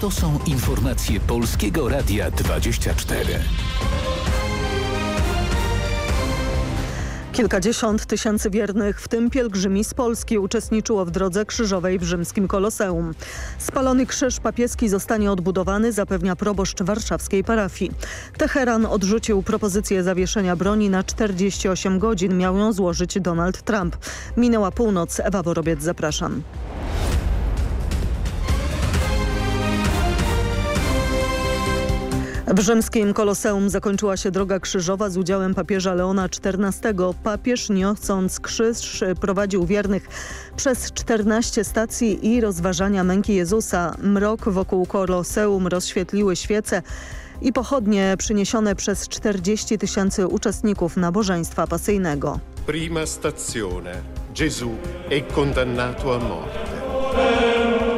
To są informacje Polskiego Radia 24. Kilkadziesiąt tysięcy wiernych, w tym pielgrzymi z Polski, uczestniczyło w drodze krzyżowej w rzymskim Koloseum. Spalony krzyż papieski zostanie odbudowany, zapewnia proboszcz warszawskiej parafii. Teheran odrzucił propozycję zawieszenia broni na 48 godzin. Miał ją złożyć Donald Trump. Minęła północ. Ewa Worobiec, zapraszam. W rzymskim Koloseum zakończyła się droga krzyżowa z udziałem papieża Leona XIV. Papież niosąc krzyż prowadził wiernych przez 14 stacji i rozważania męki Jezusa. Mrok wokół Koloseum rozświetliły świece i pochodnie przyniesione przez 40 tysięcy uczestników nabożeństwa pasyjnego. Prima stazione. Gesù è condannato a morte.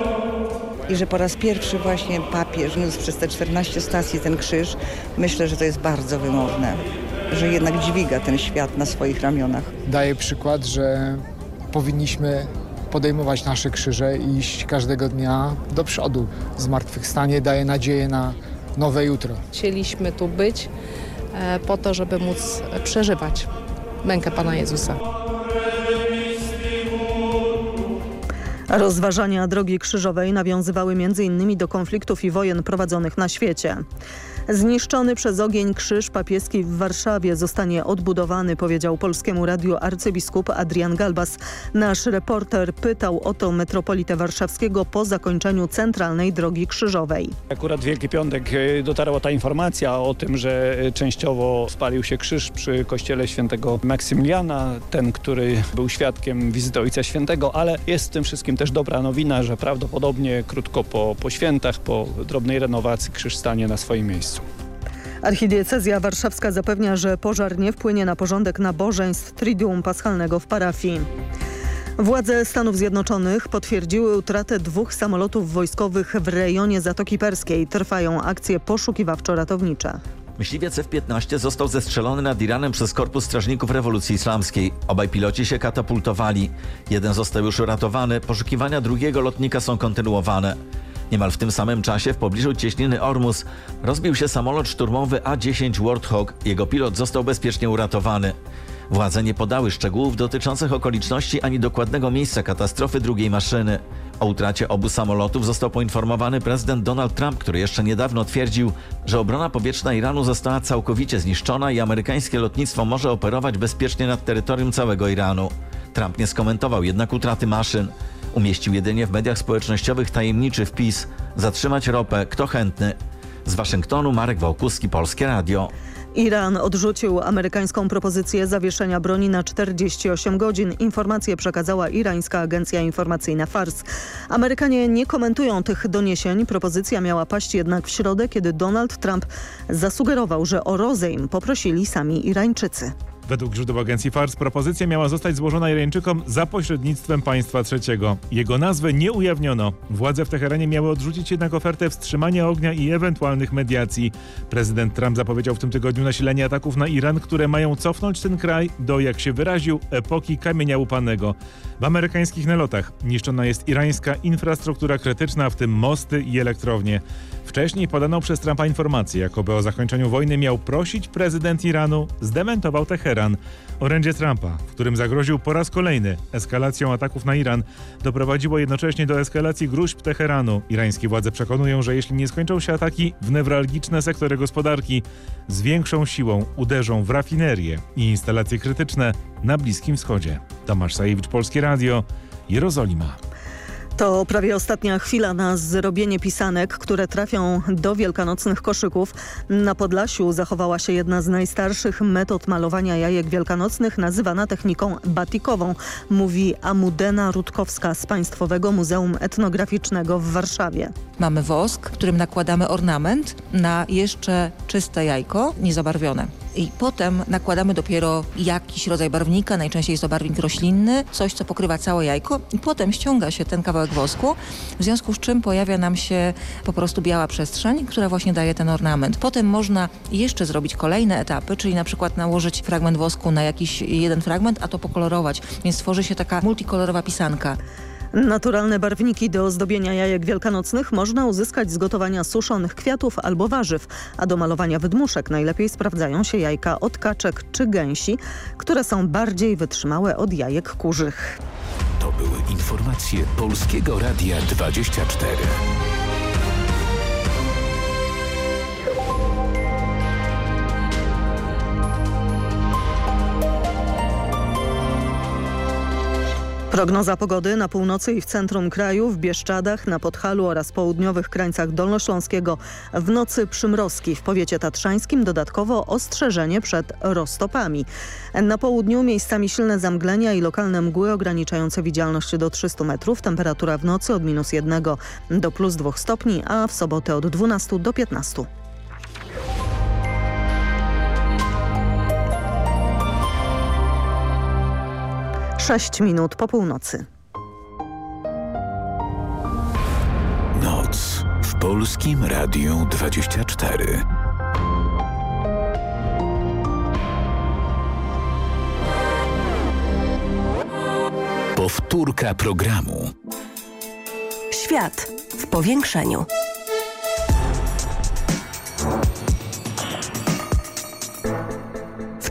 I że po raz pierwszy właśnie papież niósł przez te 14 stacji ten krzyż, myślę, że to jest bardzo wymowne, że jednak dźwiga ten świat na swoich ramionach. Daje przykład, że powinniśmy podejmować nasze krzyże i iść każdego dnia do przodu. Zmartwychwstanie daje nadzieję na nowe jutro. Chcieliśmy tu być e, po to, żeby móc przeżywać mękę Pana Jezusa. Rozważania drogi krzyżowej nawiązywały m.in. do konfliktów i wojen prowadzonych na świecie. Zniszczony przez ogień krzyż papieski w Warszawie zostanie odbudowany, powiedział Polskiemu Radiu arcybiskup Adrian Galbas. Nasz reporter pytał o to metropolitę warszawskiego po zakończeniu centralnej drogi krzyżowej. Akurat w Wielki Piątek e, dotarła ta informacja o tym, że e, częściowo spalił się krzyż przy kościele świętego Maksymiliana, ten, który był świadkiem wizyty Ojca Świętego, ale jest w tym wszystkim też dobra nowina, że prawdopodobnie krótko po, po świętach, po drobnej renowacji krzyż stanie na swoim miejscu. Archidiecezja warszawska zapewnia, że pożar nie wpłynie na porządek nabożeństw Triduum Paschalnego w parafii. Władze Stanów Zjednoczonych potwierdziły utratę dwóch samolotów wojskowych w rejonie Zatoki Perskiej. Trwają akcje poszukiwawczo-ratownicze. Myśliwiec F-15 został zestrzelony nad Iranem przez Korpus Strażników Rewolucji Islamskiej. Obaj piloci się katapultowali. Jeden został już uratowany, poszukiwania drugiego lotnika są kontynuowane. Niemal w tym samym czasie w pobliżu cieśniny Ormus rozbił się samolot szturmowy A-10 Warthog. Jego pilot został bezpiecznie uratowany. Władze nie podały szczegółów dotyczących okoliczności ani dokładnego miejsca katastrofy drugiej maszyny. O utracie obu samolotów został poinformowany prezydent Donald Trump, który jeszcze niedawno twierdził, że obrona powietrzna Iranu została całkowicie zniszczona i amerykańskie lotnictwo może operować bezpiecznie nad terytorium całego Iranu. Trump nie skomentował jednak utraty maszyn. Umieścił jedynie w mediach społecznościowych tajemniczy wpis Zatrzymać ropę, kto chętny. Z Waszyngtonu Marek Wałkuski, Polskie Radio. Iran odrzucił amerykańską propozycję zawieszenia broni na 48 godzin. Informację przekazała irańska agencja informacyjna FARS. Amerykanie nie komentują tych doniesień. Propozycja miała paść jednak w środę, kiedy Donald Trump zasugerował, że o rozejm poprosili sami Irańczycy. Według źródeł agencji FARS propozycja miała zostać złożona Irańczykom za pośrednictwem państwa trzeciego. Jego nazwę nie ujawniono. Władze w Teheranie miały odrzucić jednak ofertę wstrzymania ognia i ewentualnych mediacji. Prezydent Trump zapowiedział w tym tygodniu nasilenie ataków na Iran, które mają cofnąć ten kraj do, jak się wyraził, epoki kamienia łupanego. W amerykańskich nalotach niszczona jest irańska infrastruktura krytyczna, w tym mosty i elektrownie. Wcześniej podano przez Trumpa informację, jakoby o zakończeniu wojny miał prosić prezydent Iranu, zdementował Teheran. Orędzie Trumpa, w którym zagroził po raz kolejny eskalacją ataków na Iran, doprowadziło jednocześnie do eskalacji gruźb Teheranu. Irańskie władze przekonują, że jeśli nie skończą się ataki w newralgiczne sektory gospodarki, z większą siłą uderzą w rafinerie i instalacje krytyczne na Bliskim Wschodzie. Tomasz Sajewicz, Polskie Radio, Jerozolima. To prawie ostatnia chwila na zrobienie pisanek, które trafią do wielkanocnych koszyków. Na Podlasiu zachowała się jedna z najstarszych metod malowania jajek wielkanocnych, nazywana techniką batikową, mówi Amudena Rutkowska z Państwowego Muzeum Etnograficznego w Warszawie. Mamy wosk, którym nakładamy ornament na jeszcze czyste jajko, niezabarwione. I potem nakładamy dopiero jakiś rodzaj barwnika, najczęściej jest to barwnik roślinny, coś co pokrywa całe jajko i potem ściąga się ten kawałek wosku, w związku z czym pojawia nam się po prostu biała przestrzeń, która właśnie daje ten ornament. Potem można jeszcze zrobić kolejne etapy, czyli na przykład nałożyć fragment wosku na jakiś jeden fragment, a to pokolorować, więc tworzy się taka multikolorowa pisanka. Naturalne barwniki do ozdobienia jajek wielkanocnych można uzyskać z gotowania suszonych kwiatów albo warzyw, a do malowania wydmuszek najlepiej sprawdzają się jajka od kaczek czy gęsi, które są bardziej wytrzymałe od jajek kurzych. To były informacje Polskiego Radia 24. Prognoza pogody na północy i w centrum kraju, w Bieszczadach, na Podhalu oraz południowych krańcach Dolnośląskiego. W nocy przymrozki, w powiecie tatrzańskim dodatkowo ostrzeżenie przed roztopami. Na południu miejscami silne zamglenia i lokalne mgły ograniczające widzialność do 300 metrów. Temperatura w nocy od minus 1 do plus 2 stopni, a w sobotę od 12 do 15. Sześć minut po północy. Noc w Polskim Radiu 24. Powtórka programu. Świat w powiększeniu.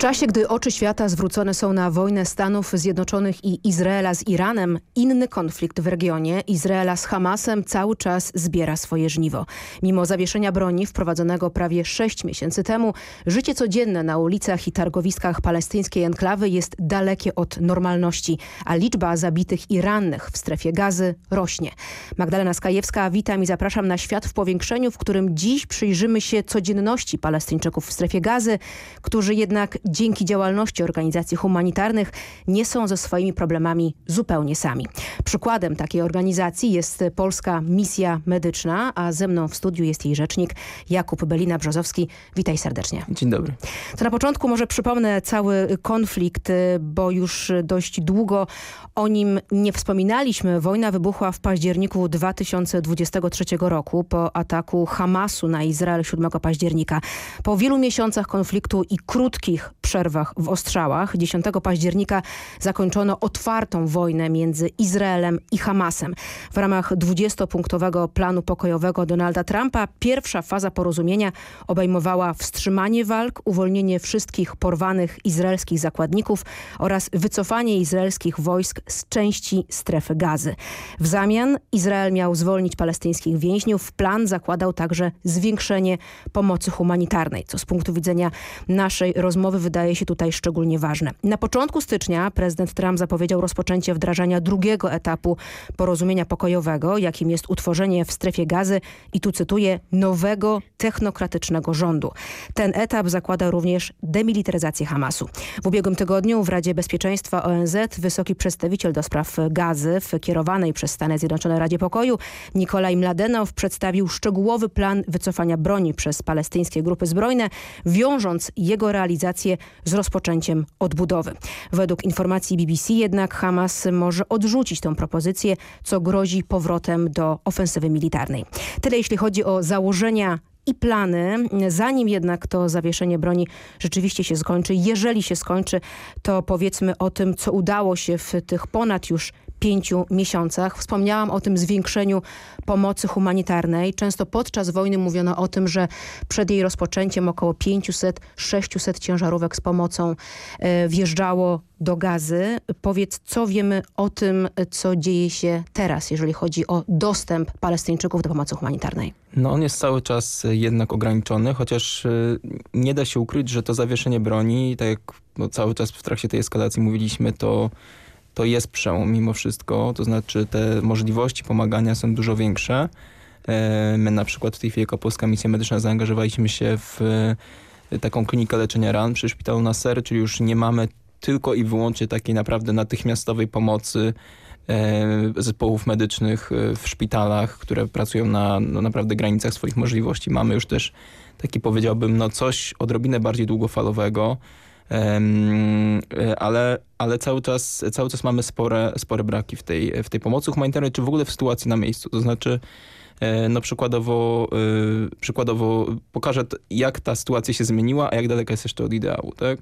Czasie, gdy oczy świata zwrócone są na wojnę Stanów Zjednoczonych i Izraela z Iranem, inny konflikt w regionie, Izraela z Hamasem, cały czas zbiera swoje żniwo. Mimo zawieszenia broni wprowadzonego prawie sześć miesięcy temu, życie codzienne na ulicach i targowiskach palestyńskiej enklawy jest dalekie od normalności, a liczba zabitych i rannych w strefie gazy rośnie. Magdalena Skajewska, witam i zapraszam na Świat w powiększeniu, w którym dziś przyjrzymy się codzienności Palestyńczyków w strefie gazy, którzy jednak dzięki działalności organizacji humanitarnych nie są ze swoimi problemami zupełnie sami. Przykładem takiej organizacji jest Polska Misja Medyczna, a ze mną w studiu jest jej rzecznik Jakub Belina-Brzozowski. Witaj serdecznie. Dzień dobry. To na początku może przypomnę cały konflikt, bo już dość długo o nim nie wspominaliśmy. Wojna wybuchła w październiku 2023 roku po ataku Hamasu na Izrael 7 października. Po wielu miesiącach konfliktu i krótkich przerwach w ostrzałach 10 października zakończono otwartą wojnę między Izraelem i Hamasem. W ramach 20-punktowego planu pokojowego Donalda Trumpa pierwsza faza porozumienia obejmowała wstrzymanie walk, uwolnienie wszystkich porwanych izraelskich zakładników oraz wycofanie izraelskich wojsk z części strefy gazy. W zamian Izrael miał zwolnić palestyńskich więźniów. Plan zakładał także zwiększenie pomocy humanitarnej, co z punktu widzenia naszej rozmowy wydaje się tutaj szczególnie ważne. Na początku stycznia prezydent Trump zapowiedział rozpoczęcie wdrażania drugiego etapu porozumienia pokojowego, jakim jest utworzenie w strefie gazy i tu cytuję, nowego technokratycznego rządu. Ten etap zakłada również demilitaryzację Hamasu. W ubiegłym tygodniu w Radzie Bezpieczeństwa ONZ wysoki przedstawiciel do spraw gazy w kierowanej przez Stany Zjednoczone Radzie Pokoju Nikolaj Mladenow przedstawił szczegółowy plan wycofania broni przez palestyńskie grupy zbrojne, wiążąc jego realizację z rozpoczęciem odbudowy. Według informacji BBC jednak Hamas może odrzucić tę propozycję, co grozi powrotem do ofensywy militarnej. Tyle jeśli chodzi o założenia i plany. Zanim jednak to zawieszenie broni rzeczywiście się skończy, jeżeli się skończy, to powiedzmy o tym, co udało się w tych ponad już pięciu miesiącach. Wspomniałam o tym zwiększeniu pomocy humanitarnej. Często podczas wojny mówiono o tym, że przed jej rozpoczęciem około 500-600 ciężarówek z pomocą e, wjeżdżało do gazy. Powiedz, co wiemy o tym, co dzieje się teraz, jeżeli chodzi o dostęp Palestyńczyków do pomocy humanitarnej? No on jest cały czas jednak ograniczony, chociaż y, nie da się ukryć, że to zawieszenie broni, tak jak no, cały czas w trakcie tej eskalacji mówiliśmy, to to jest przełom mimo wszystko, to znaczy te możliwości pomagania są dużo większe. E, my na przykład w tej chwili jako Polska Misja Medyczna zaangażowaliśmy się w e, taką klinikę leczenia ran przy szpitalu Nasser, czyli już nie mamy tylko i wyłącznie takiej naprawdę natychmiastowej pomocy e, zespołów medycznych w szpitalach, które pracują na no, naprawdę granicach swoich możliwości. Mamy już też taki powiedziałbym no coś odrobinę bardziej długofalowego, ale, ale cały, czas, cały czas mamy spore, spore braki w tej, w tej pomocy humanitarnej, czy w ogóle w sytuacji na miejscu. To znaczy E, no przykładowo, e, przykładowo pokażę, jak ta sytuacja się zmieniła, a jak daleka jest jeszcze od ideału. Tak?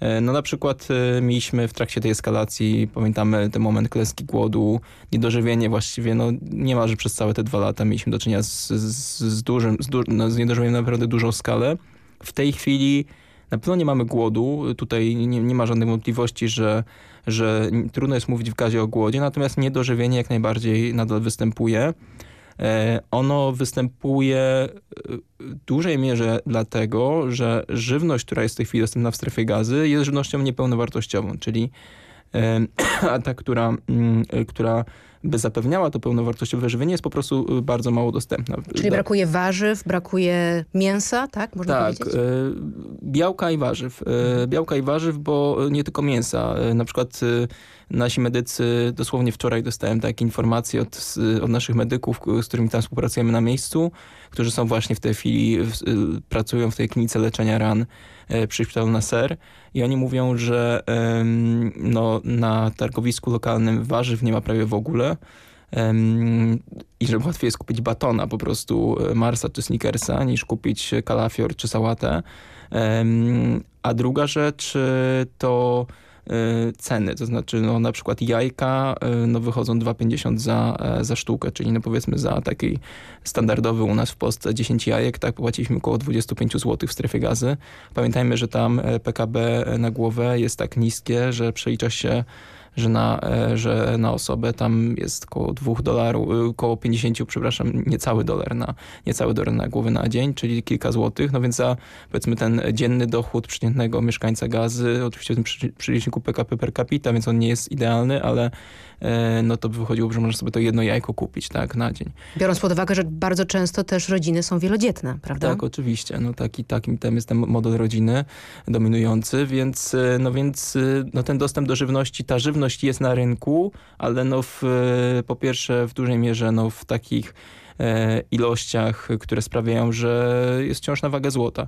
E, no na przykład mieliśmy w trakcie tej eskalacji, pamiętamy ten moment klęski głodu, niedożywienie właściwie, no niemalże przez całe te dwa lata mieliśmy do czynienia z, z, z dużym, z, du no, z niedożywieniem na naprawdę dużą skalę. W tej chwili na pewno nie mamy głodu, tutaj nie, nie ma żadnej wątpliwości, że, że trudno jest mówić w gazie o głodzie, natomiast niedożywienie jak najbardziej nadal występuje. E, ono występuje e, w dużej mierze dlatego, że żywność, która jest w tej chwili dostępna w strefie gazy jest żywnością niepełnowartościową, czyli e, ta, która, mm, która by zapewniała to pełnowartościowe żywienie jest po prostu bardzo mało dostępna. Czyli brakuje warzyw, brakuje mięsa, tak? Można tak, powiedzieć? białka i warzyw. Białka i warzyw, bo nie tylko mięsa. Na przykład nasi medycy, dosłownie wczoraj dostałem takie informacje od, od naszych medyków, z którymi tam współpracujemy na miejscu, którzy są właśnie w tej chwili, w, pracują w tej klinice leczenia ran e, przy szpitalu na SER i oni mówią, że no, na targowisku lokalnym warzyw nie ma prawie w ogóle, i że łatwiej jest kupić batona po prostu e, Marsa czy Snickersa niż kupić kalafior czy sałatę. A druga rzecz to Y, ceny, to znaczy no, na przykład jajka y, no, wychodzą 2,50 za, e, za sztukę, czyli no, powiedzmy za taki standardowy u nas w Polsce 10 jajek, tak płaciliśmy około 25 zł w strefie gazy. Pamiętajmy, że tam e, PKB na głowę jest tak niskie, że przelicza się że na, e, że na osobę tam jest około 2 dolarów, y, około 50, przepraszam, niecały dolar na, niecały dolar na głowę na dzień, czyli kilka złotych, no więc za powiedzmy ten dzienny dochód przeciętnego mieszkańca gazy, oczywiście w tym przeliczniku PKP per capita, więc on nie jest idealny, ale E, no to by wychodziło, że możesz sobie to jedno jajko kupić tak, na dzień. Biorąc pod uwagę, że bardzo często też rodziny są wielodzietne, prawda? Tak, oczywiście. No taki, takim tam jest ten model rodziny dominujący, więc, e, no więc e, no ten dostęp do żywności, ta żywność jest na rynku, ale no w, po pierwsze w dużej mierze no w takich ilościach, które sprawiają, że jest wciąż na wagę złota.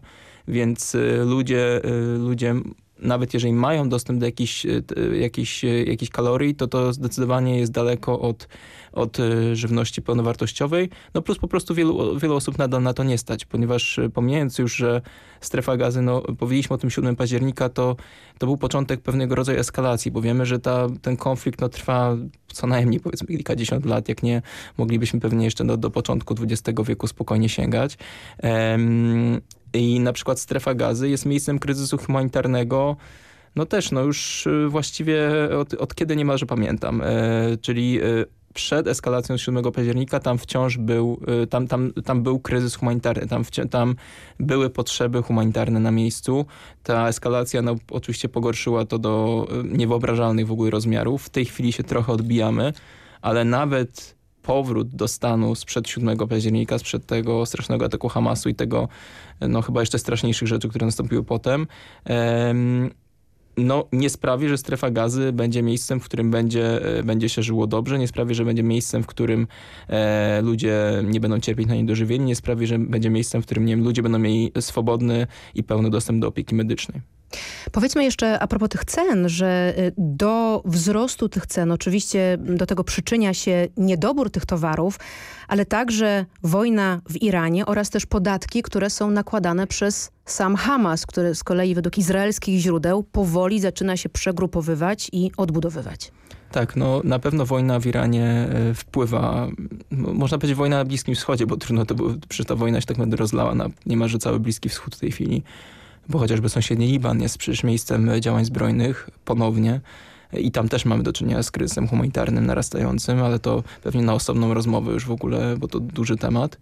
Więc ludzie, ludzie nawet jeżeli mają dostęp do jakichś, e, jakichś, e, jakichś kalorii, to to zdecydowanie jest daleko od, od e, żywności pełnowartościowej. No plus po prostu wielu, wielu osób nadal na to nie stać, ponieważ pomijając już, że strefa gazy, no powiedzieliśmy o tym 7 października, to, to był początek pewnego rodzaju eskalacji, bo wiemy, że ta, ten konflikt no, trwa co najmniej powiedzmy kilkadziesiąt lat, jak nie moglibyśmy pewnie jeszcze do, do początku XX wieku spokojnie sięgać. Um, i na przykład strefa gazy jest miejscem kryzysu humanitarnego, no też no już y, właściwie od, od kiedy niemalże pamiętam, e, czyli e, przed eskalacją 7 października tam wciąż był, e, tam, tam, tam był kryzys humanitarny, tam, tam były potrzeby humanitarne na miejscu. Ta eskalacja no, oczywiście pogorszyła to do e, niewyobrażalnych w ogóle rozmiarów. W tej chwili się trochę odbijamy, ale nawet powrót do stanu sprzed 7 października, sprzed tego strasznego ataku Hamasu i tego no chyba jeszcze straszniejszych rzeczy, które nastąpiły potem, no, nie sprawi, że strefa gazy będzie miejscem, w którym będzie, e, będzie się żyło dobrze, nie sprawi, że będzie miejscem, w którym e, ludzie nie będą cierpieć na niedożywienie, nie sprawi, że będzie miejscem, w którym nie wiem, ludzie będą mieli swobodny i pełny dostęp do opieki medycznej. Powiedzmy jeszcze a propos tych cen, że y, do wzrostu tych cen oczywiście do tego przyczynia się niedobór tych towarów, ale także wojna w Iranie oraz też podatki, które są nakładane przez sam Hamas, który z kolei według izraelskich źródeł powoli zaczyna się przegrupowywać i odbudowywać. Tak, no na pewno wojna w Iranie y, wpływa, można powiedzieć wojna na Bliskim Wschodzie, bo trudno to było, przecież ta wojna się tak naprawdę rozlała na niemalże cały Bliski Wschód w tej chwili bo chociażby sąsiedni Liban jest przecież miejscem działań zbrojnych ponownie i tam też mamy do czynienia z kryzysem humanitarnym narastającym, ale to pewnie na osobną rozmowę już w ogóle, bo to duży temat.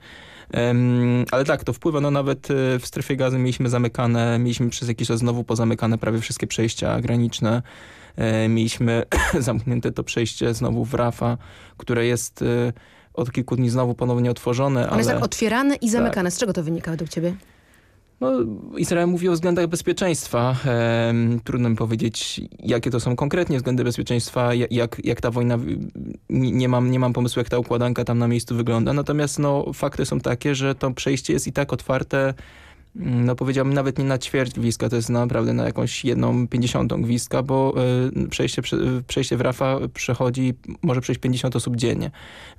Ale tak, to wpływa, no nawet e, w strefie gazy mieliśmy zamykane, mieliśmy przez jakiś czas znowu pozamykane prawie wszystkie przejścia graniczne. E, mieliśmy zamknięte to przejście znowu w Rafa, które jest e, od kilku dni znowu ponownie otworzone. One ale... jest tak otwierane i zamykane. Tak. Z czego to wynika według ciebie? No, Izrael mówi o względach bezpieczeństwa. trudno mi powiedzieć, jakie to są konkretnie względy bezpieczeństwa, jak, jak ta wojna, nie mam, nie mam pomysłu, jak ta układanka tam na miejscu wygląda. Natomiast no, fakty są takie, że to przejście jest i tak otwarte no powiedziałbym nawet nie na ćwierć gwizdka, to jest naprawdę na jakąś jedną pięćdziesiątą gwizdka, bo y, przejście, przejście w Rafa przechodzi, może przejść 50 osób dziennie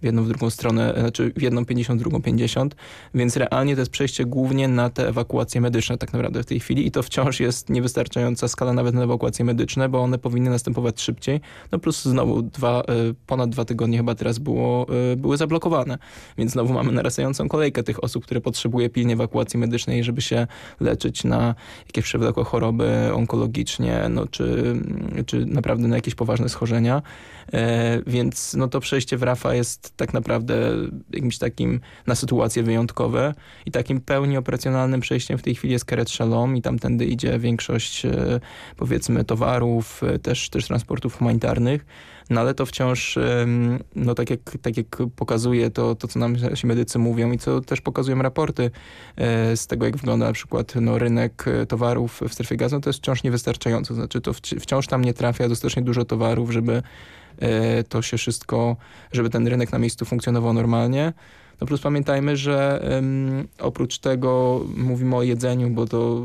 w jedną, w drugą stronę, znaczy w jedną 50, drugą 50, więc realnie to jest przejście głównie na te ewakuacje medyczne tak naprawdę w tej chwili i to wciąż jest niewystarczająca skala nawet na ewakuacje medyczne, bo one powinny następować szybciej, no plus znowu dwa, y, ponad dwa tygodnie chyba teraz było, y, były zablokowane, więc znowu mamy narastającą kolejkę tych osób, które potrzebuje pilnie ewakuacji medycznej, żeby się leczyć na jakieś przewlekłe choroby onkologicznie, no, czy, czy naprawdę na jakieś poważne schorzenia. E, więc no, to przejście w RAFA jest tak naprawdę jakimś takim na sytuacje wyjątkowe i takim pełni operacjonalnym przejściem w tej chwili jest Keret Shalom i tamtędy idzie większość e, powiedzmy towarów, e, też, też transportów humanitarnych no ale to wciąż, no tak jak, tak jak pokazuje to, to, co nam się medycy mówią i co też pokazują raporty e, z tego, jak wygląda na przykład no, rynek e, towarów w strefie gazu, to jest wciąż niewystarczająco. Znaczy to wciąż tam nie trafia dostatecznie dużo towarów, żeby e, to się wszystko, żeby ten rynek na miejscu funkcjonował normalnie. No plus pamiętajmy, że oprócz tego mówimy o jedzeniu, bo to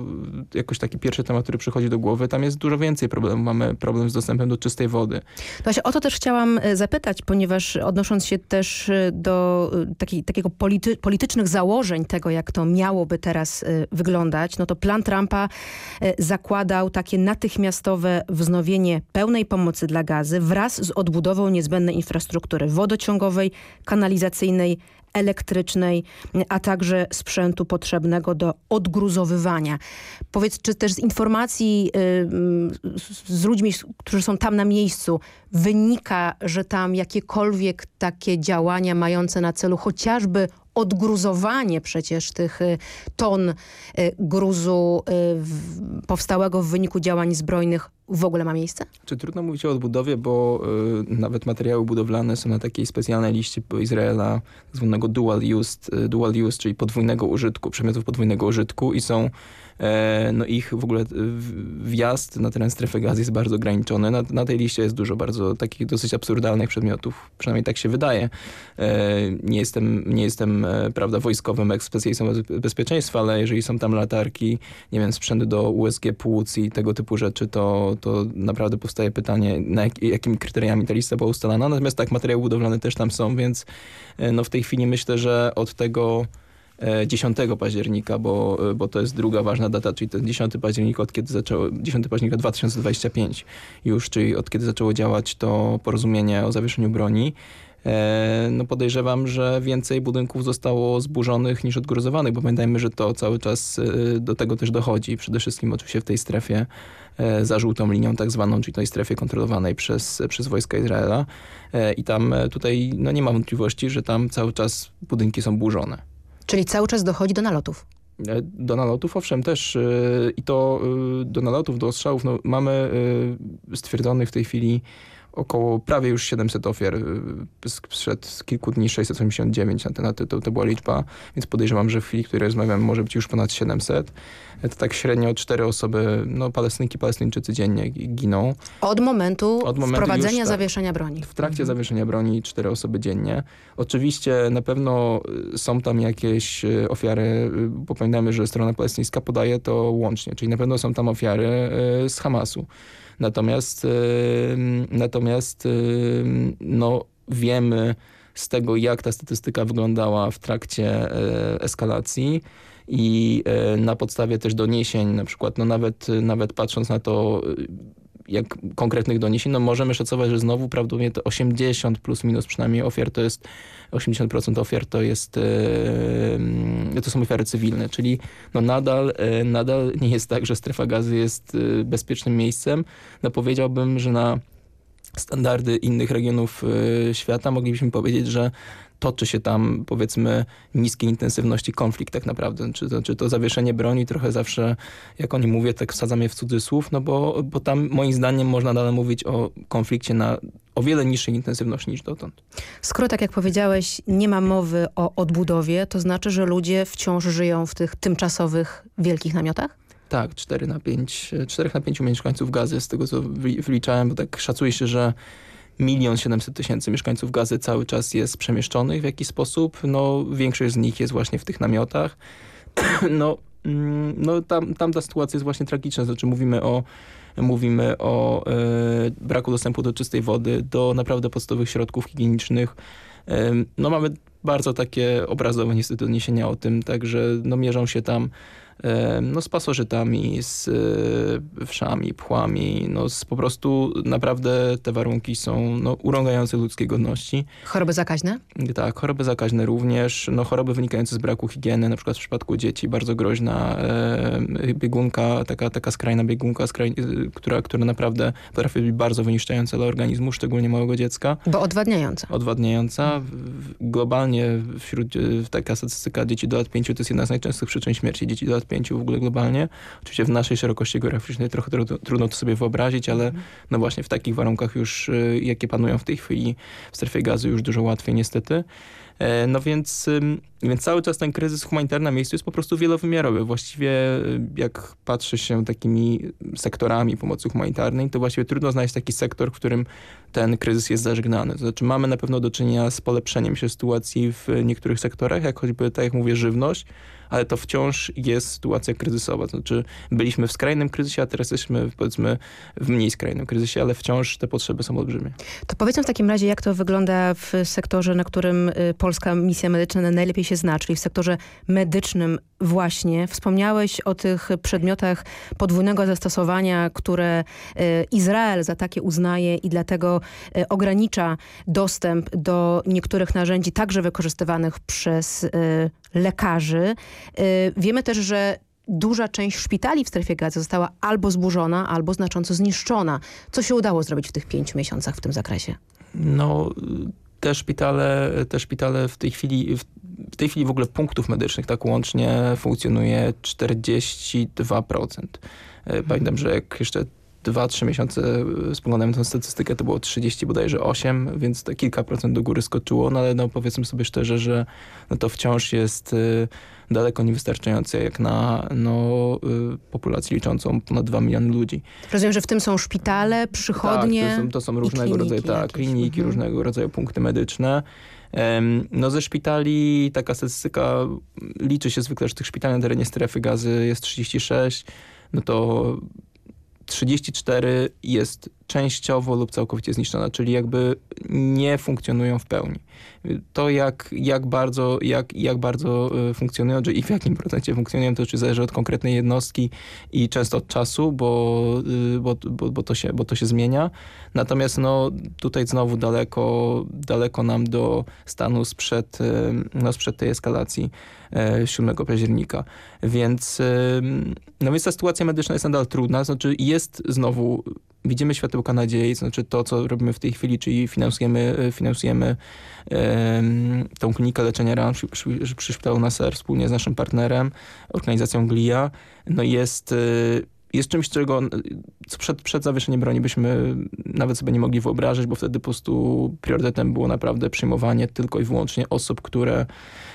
jakoś taki pierwszy temat, który przychodzi do głowy, tam jest dużo więcej problemów. Mamy problem z dostępem do czystej wody. Właśnie o to też chciałam e, zapytać, ponieważ odnosząc się też e, do e, taki, takiego polity, politycznych założeń tego, jak to miałoby teraz wyglądać, no to plan Trumpa zakładał takie natychmiastowe wznowienie pełnej pomocy dla gazy wraz z odbudową niezbędnej infrastruktury wodociągowej, kanalizacyjnej, elektrycznej, a także sprzętu potrzebnego do odgruzowywania. Powiedz, czy też z informacji y, z ludźmi, którzy są tam na miejscu, wynika, że tam jakiekolwiek takie działania mające na celu chociażby odgruzowanie przecież tych y, ton y, gruzu powstałego w wyniku działań zbrojnych w ogóle ma miejsce? Czy trudno mówić o odbudowie, bo y, nawet materiały budowlane są na takiej specjalnej liście Izraela, zwanego dual use, dual use, czyli podwójnego użytku, przedmiotów podwójnego użytku i są no ich w ogóle wjazd na teren strefy gazy jest bardzo ograniczony. Na, na, tej liście jest dużo bardzo takich dosyć absurdalnych przedmiotów, przynajmniej tak się wydaje. E, nie jestem, nie jestem e, prawda, wojskowym specjalistą bezpieczeństwa, ale jeżeli są tam latarki, nie wiem, sprzęty do USG płuc i tego typu rzeczy, to, to naprawdę powstaje pytanie, na jak, jakimi kryteriami ta lista była ustalana. Natomiast tak, materiały budowlane też tam są, więc no w tej chwili myślę, że od tego 10 października, bo, bo to jest druga ważna data, czyli ten 10 października, od kiedy zaczęło, 10 października 2025 już, czyli od kiedy zaczęło działać to porozumienie o zawieszeniu broni. E, no podejrzewam, że więcej budynków zostało zburzonych niż odgruzowanych, bo pamiętajmy, że to cały czas e, do tego też dochodzi. Przede wszystkim oczywiście w tej strefie e, za żółtą linią tak zwaną, czyli tej strefie kontrolowanej przez, przez wojska Izraela. I tam tutaj no nie ma wątpliwości, że tam cały czas budynki są burzone. Czyli cały czas dochodzi do nalotów. E, do nalotów, owszem, też. E, I to e, do nalotów, do ostrzałów no, mamy stwierdzonych w tej chwili około prawie już 700 ofiar. Sprzed kilku dni 689 na ten, to, to była liczba, więc podejrzewam, że w chwili, w której rozmawiam, może być już ponad 700. To tak średnio cztery osoby, no Palestynki, Palestyńczycy dziennie giną. Od momentu, Od momentu wprowadzenia już, tak, zawieszenia broni. W trakcie mhm. zawieszenia broni cztery osoby dziennie. Oczywiście na pewno y, są tam jakieś y, ofiary, y, bo pamiętajmy, że strona palestyńska podaje to łącznie, czyli na pewno są tam ofiary z Hamasu. Natomiast, natomiast no, wiemy z tego, jak ta statystyka wyglądała w trakcie eskalacji, i e, na podstawie też doniesień, na przykład no nawet, nawet patrząc na to, jak konkretnych doniesień, no możemy szacować, że znowu prawdopodobnie to 80 plus minus przynajmniej ofiar to jest 80% ofiar to jest e, to są ofiary cywilne, czyli no nadal, e, nadal nie jest tak, że strefa gazy jest bezpiecznym miejscem. No powiedziałbym, że na standardy innych regionów świata moglibyśmy powiedzieć, że toczy się tam powiedzmy niskiej intensywności konflikt tak naprawdę. Czy to, czy to zawieszenie broni trochę zawsze, jak oni mówię, tak wsadzam je w cudzysłów, no bo, bo tam moim zdaniem można dalej mówić o konflikcie na o wiele niższej intensywności niż dotąd. Skoro, tak jak powiedziałeś, nie ma mowy o odbudowie, to znaczy, że ludzie wciąż żyją w tych tymczasowych wielkich namiotach? Tak, 4 na 5, 4 na 5 mieszkańców gazy, z tego co wliczałem, bo tak szacuje się, że milion siedemset tysięcy mieszkańców Gazy cały czas jest przemieszczonych w jakiś sposób. No, większość z nich jest właśnie w tych namiotach. no, mm, no tam, tam ta sytuacja jest właśnie tragiczna, znaczy mówimy o mówimy o e, braku dostępu do czystej wody, do naprawdę podstawowych środków higienicznych. No mamy bardzo takie obrazowe niestety odniesienia o tym, także no mierzą się tam no, z pasożytami, z e, wszami, pchłami. No, z po prostu naprawdę te warunki są no, urągające ludzkiej godności. Choroby zakaźne? Tak, choroby zakaźne również. No, choroby wynikające z braku higieny, na przykład w przypadku dzieci bardzo groźna e, biegunka, taka, taka skrajna biegunka, skraj, która, która naprawdę potrafi być bardzo wyniszczająca dla organizmu, szczególnie małego dziecka. Bo odwadniająca. Odwadniająca. Globalnie wśród, taka statystyka dzieci do lat 5 to jest jedna z najczęstszych przyczyn śmierci dzieci do lat 5 w ogóle globalnie. Oczywiście w naszej szerokości geograficznej trochę trudno to sobie wyobrazić, ale mhm. no właśnie w takich warunkach już, y, jakie panują w tej chwili w strefie gazy, już dużo łatwiej niestety. E, no więc, więc cały czas ten kryzys humanitarny na miejscu jest po prostu wielowymiarowy. Właściwie y, jak patrzy się takimi sektorami pomocy humanitarnej, to właściwie trudno znaleźć taki sektor, w którym ten kryzys jest zażegnany. To znaczy mamy na pewno do czynienia z polepszeniem się sytuacji w niektórych sektorach, jak choćby, tak jak mówię, żywność, ale to wciąż jest sytuacja kryzysowa. Znaczy byliśmy w skrajnym kryzysie, a teraz jesteśmy powiedzmy w mniej skrajnym kryzysie, ale wciąż te potrzeby są olbrzymie. To powiedzmy w takim razie, jak to wygląda w sektorze, na którym y, polska misja medyczna najlepiej się zna, czyli w sektorze medycznym właśnie. Wspomniałeś o tych przedmiotach podwójnego zastosowania, które y, Izrael za takie uznaje i dlatego y, ogranicza dostęp do niektórych narzędzi, także wykorzystywanych przez lekarzy. Y, wiemy też, że duża część szpitali w strefie gazy została albo zburzona, albo znacząco zniszczona. Co się udało zrobić w tych pięciu miesiącach w tym zakresie? No, te szpitale, te szpitale w tej chwili, w tej chwili w ogóle punktów medycznych tak łącznie funkcjonuje 42%. Y, pamiętam, że jak jeszcze 2-3 miesiące spoglądałem na tę statystykę, to było 30 bodajże 8, więc to kilka procent do góry skoczyło, no ale no powiedzmy sobie szczerze, że no to wciąż jest y, daleko niewystarczające jak na no, y, populację liczącą ponad 2 miliony ludzi. Rozumiem, że w tym są szpitale, przychodnie Tak, to są, to są różnego rodzaju tak, kliniki, mhm. różnego rodzaju punkty medyczne. No ze szpitali taka statystyka liczy się zwykle, że tych szpitali na terenie strefy gazy jest 36, no to 34 jest częściowo lub całkowicie zniszczona, czyli jakby nie funkcjonują w pełni. To jak, jak, bardzo, jak, jak bardzo e, funkcjonują, i w jakim procencie funkcjonują, to oczywiście zależy od konkretnej jednostki i często od czasu, bo, e, bo, bo, bo, to, się, bo to się zmienia. Natomiast no, tutaj znowu daleko, daleko nam do stanu sprzed, e, no, sprzed tej eskalacji 7 października. Więc, no więc ta sytuacja medyczna jest nadal trudna, znaczy jest znowu widzimy światełka nadziei, znaczy to, co robimy w tej chwili, czyli finansujemy, e, finansujemy tą klinikę leczenia ran przy, przy, Szpitalu wspólnie z naszym partnerem, organizacją GLIA, no jest, e, jest czymś, czego co przed, przed zawieszeniem broni byśmy nawet sobie nie mogli wyobrazić, bo wtedy po prostu priorytetem było naprawdę przyjmowanie tylko i wyłącznie osób, które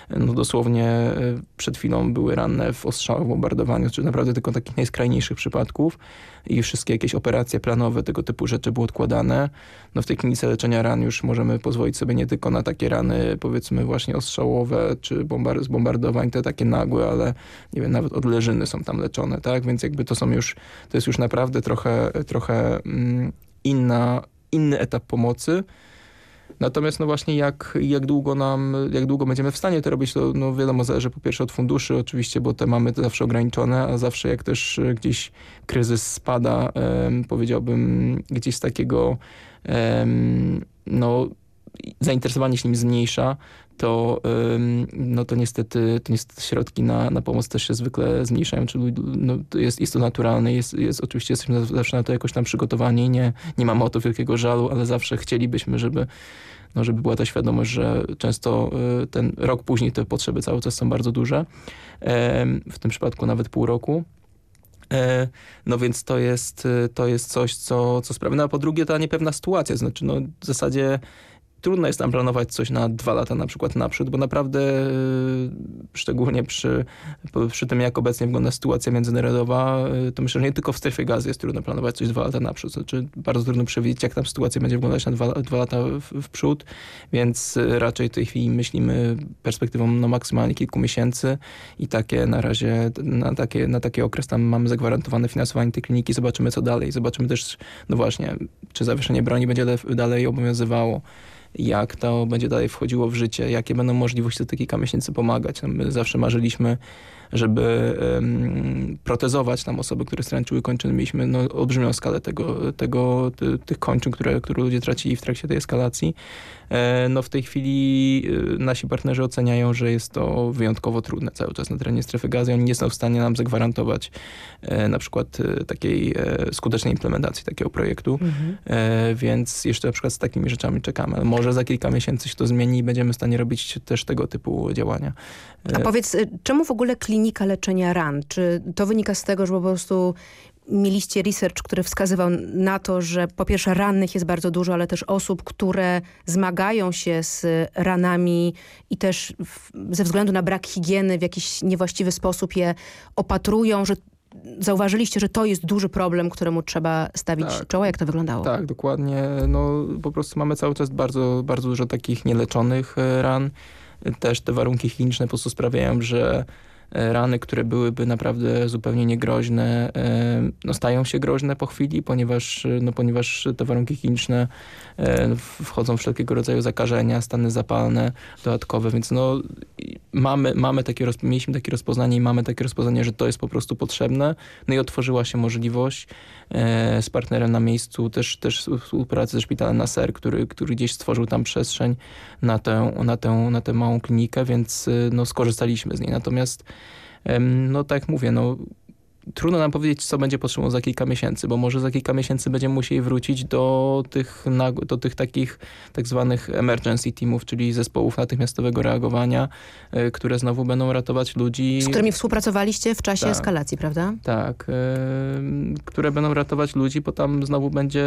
no dosłownie e, przed chwilą były ranne w ostrzałach, bombardowaniu, czy naprawdę tylko takich najskrajniejszych przypadków i wszystkie jakieś operacje planowe, tego typu rzeczy były odkładane. No w tej klinice leczenia ran już możemy pozwolić sobie nie tylko na takie rany powiedzmy właśnie ostrzałowe, czy bombard zbombardowań, te takie nagłe, ale nie wiem, nawet odleżyny są tam leczone, tak? Więc jakby to są już, to jest już naprawdę trochę, trochę mm, inna, inny etap pomocy. Natomiast no właśnie jak, jak długo nam, jak długo będziemy w stanie to robić, to no wiadomo zależy po pierwsze od funduszy oczywiście, bo te mamy zawsze ograniczone, a zawsze jak też gdzieś kryzys spada, powiedziałbym gdzieś z takiego no zainteresowanie się nim zmniejsza, to, no to, niestety, to niestety środki na, na pomoc też się zwykle zmniejszają. Czyli no, jest, jest to naturalne, jest, jest, oczywiście jesteśmy zawsze na to jakoś tam przygotowani, nie, nie mamy o to wielkiego żalu, ale zawsze chcielibyśmy, żeby, no, żeby była ta świadomość, że często y, ten rok później te potrzeby cały czas są bardzo duże. W tym przypadku nawet pół roku. E, no więc to jest, to jest coś, co, co sprawia. No a po drugie ta niepewna sytuacja, znaczy no w zasadzie trudno jest tam planować coś na dwa lata na przykład naprzód, bo naprawdę y, szczególnie przy, przy tym, jak obecnie wygląda sytuacja międzynarodowa, y, to myślę, że nie tylko w strefie gazy jest trudno planować coś dwa lata naprzód. Znaczy bardzo trudno przewidzieć, jak tam sytuacja będzie wyglądać na dwa, dwa lata w, w przód, więc y, raczej w tej chwili myślimy perspektywą no, maksymalnie kilku miesięcy i takie na razie, na, takie, na taki okres tam mamy zagwarantowane finansowanie tej kliniki. Zobaczymy, co dalej. Zobaczymy też, no właśnie, czy zawieszenie broni będzie dalej obowiązywało jak to będzie dalej wchodziło w życie, jakie będą możliwości za te kilka miesięcy pomagać. No, my zawsze marzyliśmy żeby um, protezować tam osoby, które stręczyły kończyny. Mieliśmy no, olbrzymią skalę tego, tego, ty, tych kończyn, które, które ludzie tracili w trakcie tej eskalacji. E, no w tej chwili e, nasi partnerzy oceniają, że jest to wyjątkowo trudne cały czas na terenie strefy gazy. Oni nie są w stanie nam zagwarantować e, na przykład takiej skutecznej implementacji takiego projektu, mhm. Więc jeszcze na przykład z takimi rzeczami czekamy. Ale może za kilka miesięcy się to zmieni i będziemy w stanie robić też tego typu działania. A powiedz, czemu w ogóle klinika leczenia ran? Czy to wynika z tego, że po prostu mieliście research, który wskazywał na to, że po pierwsze rannych jest bardzo dużo, ale też osób, które zmagają się z ranami i też ze względu na brak higieny w jakiś niewłaściwy sposób je opatrują, że zauważyliście, że to jest duży problem, któremu trzeba stawić tak, czoło? Jak to wyglądało? Tak, dokładnie. No, po prostu mamy cały czas bardzo, bardzo dużo takich nieleczonych e, ran. Też te warunki kliniczne po prostu sprawiają, że rany, które byłyby naprawdę zupełnie niegroźne, e, no stają się groźne po chwili, ponieważ, no ponieważ te warunki kliniczne e, wchodzą w wszelkiego rodzaju zakażenia, stany zapalne dodatkowe, więc no mamy, mamy takie, mieliśmy takie rozpoznanie i mamy takie rozpoznanie, że to jest po prostu potrzebne. No i otworzyła się możliwość z partnerem na miejscu, też, też współpracy ze szpitalem Nasser, który, który gdzieś stworzył tam przestrzeń na tę, na tę, na tę małą klinikę, więc no, skorzystaliśmy z niej. Natomiast no tak mówię, no trudno nam powiedzieć, co będzie potrzebował za kilka miesięcy, bo może za kilka miesięcy będziemy musieli wrócić do tych, do tych takich tak zwanych emergency teamów, czyli zespołów natychmiastowego reagowania, e, które znowu będą ratować ludzi. Z którymi współpracowaliście w czasie tak, eskalacji, prawda? Tak, które będą ratować ludzi, bo tam znowu będzie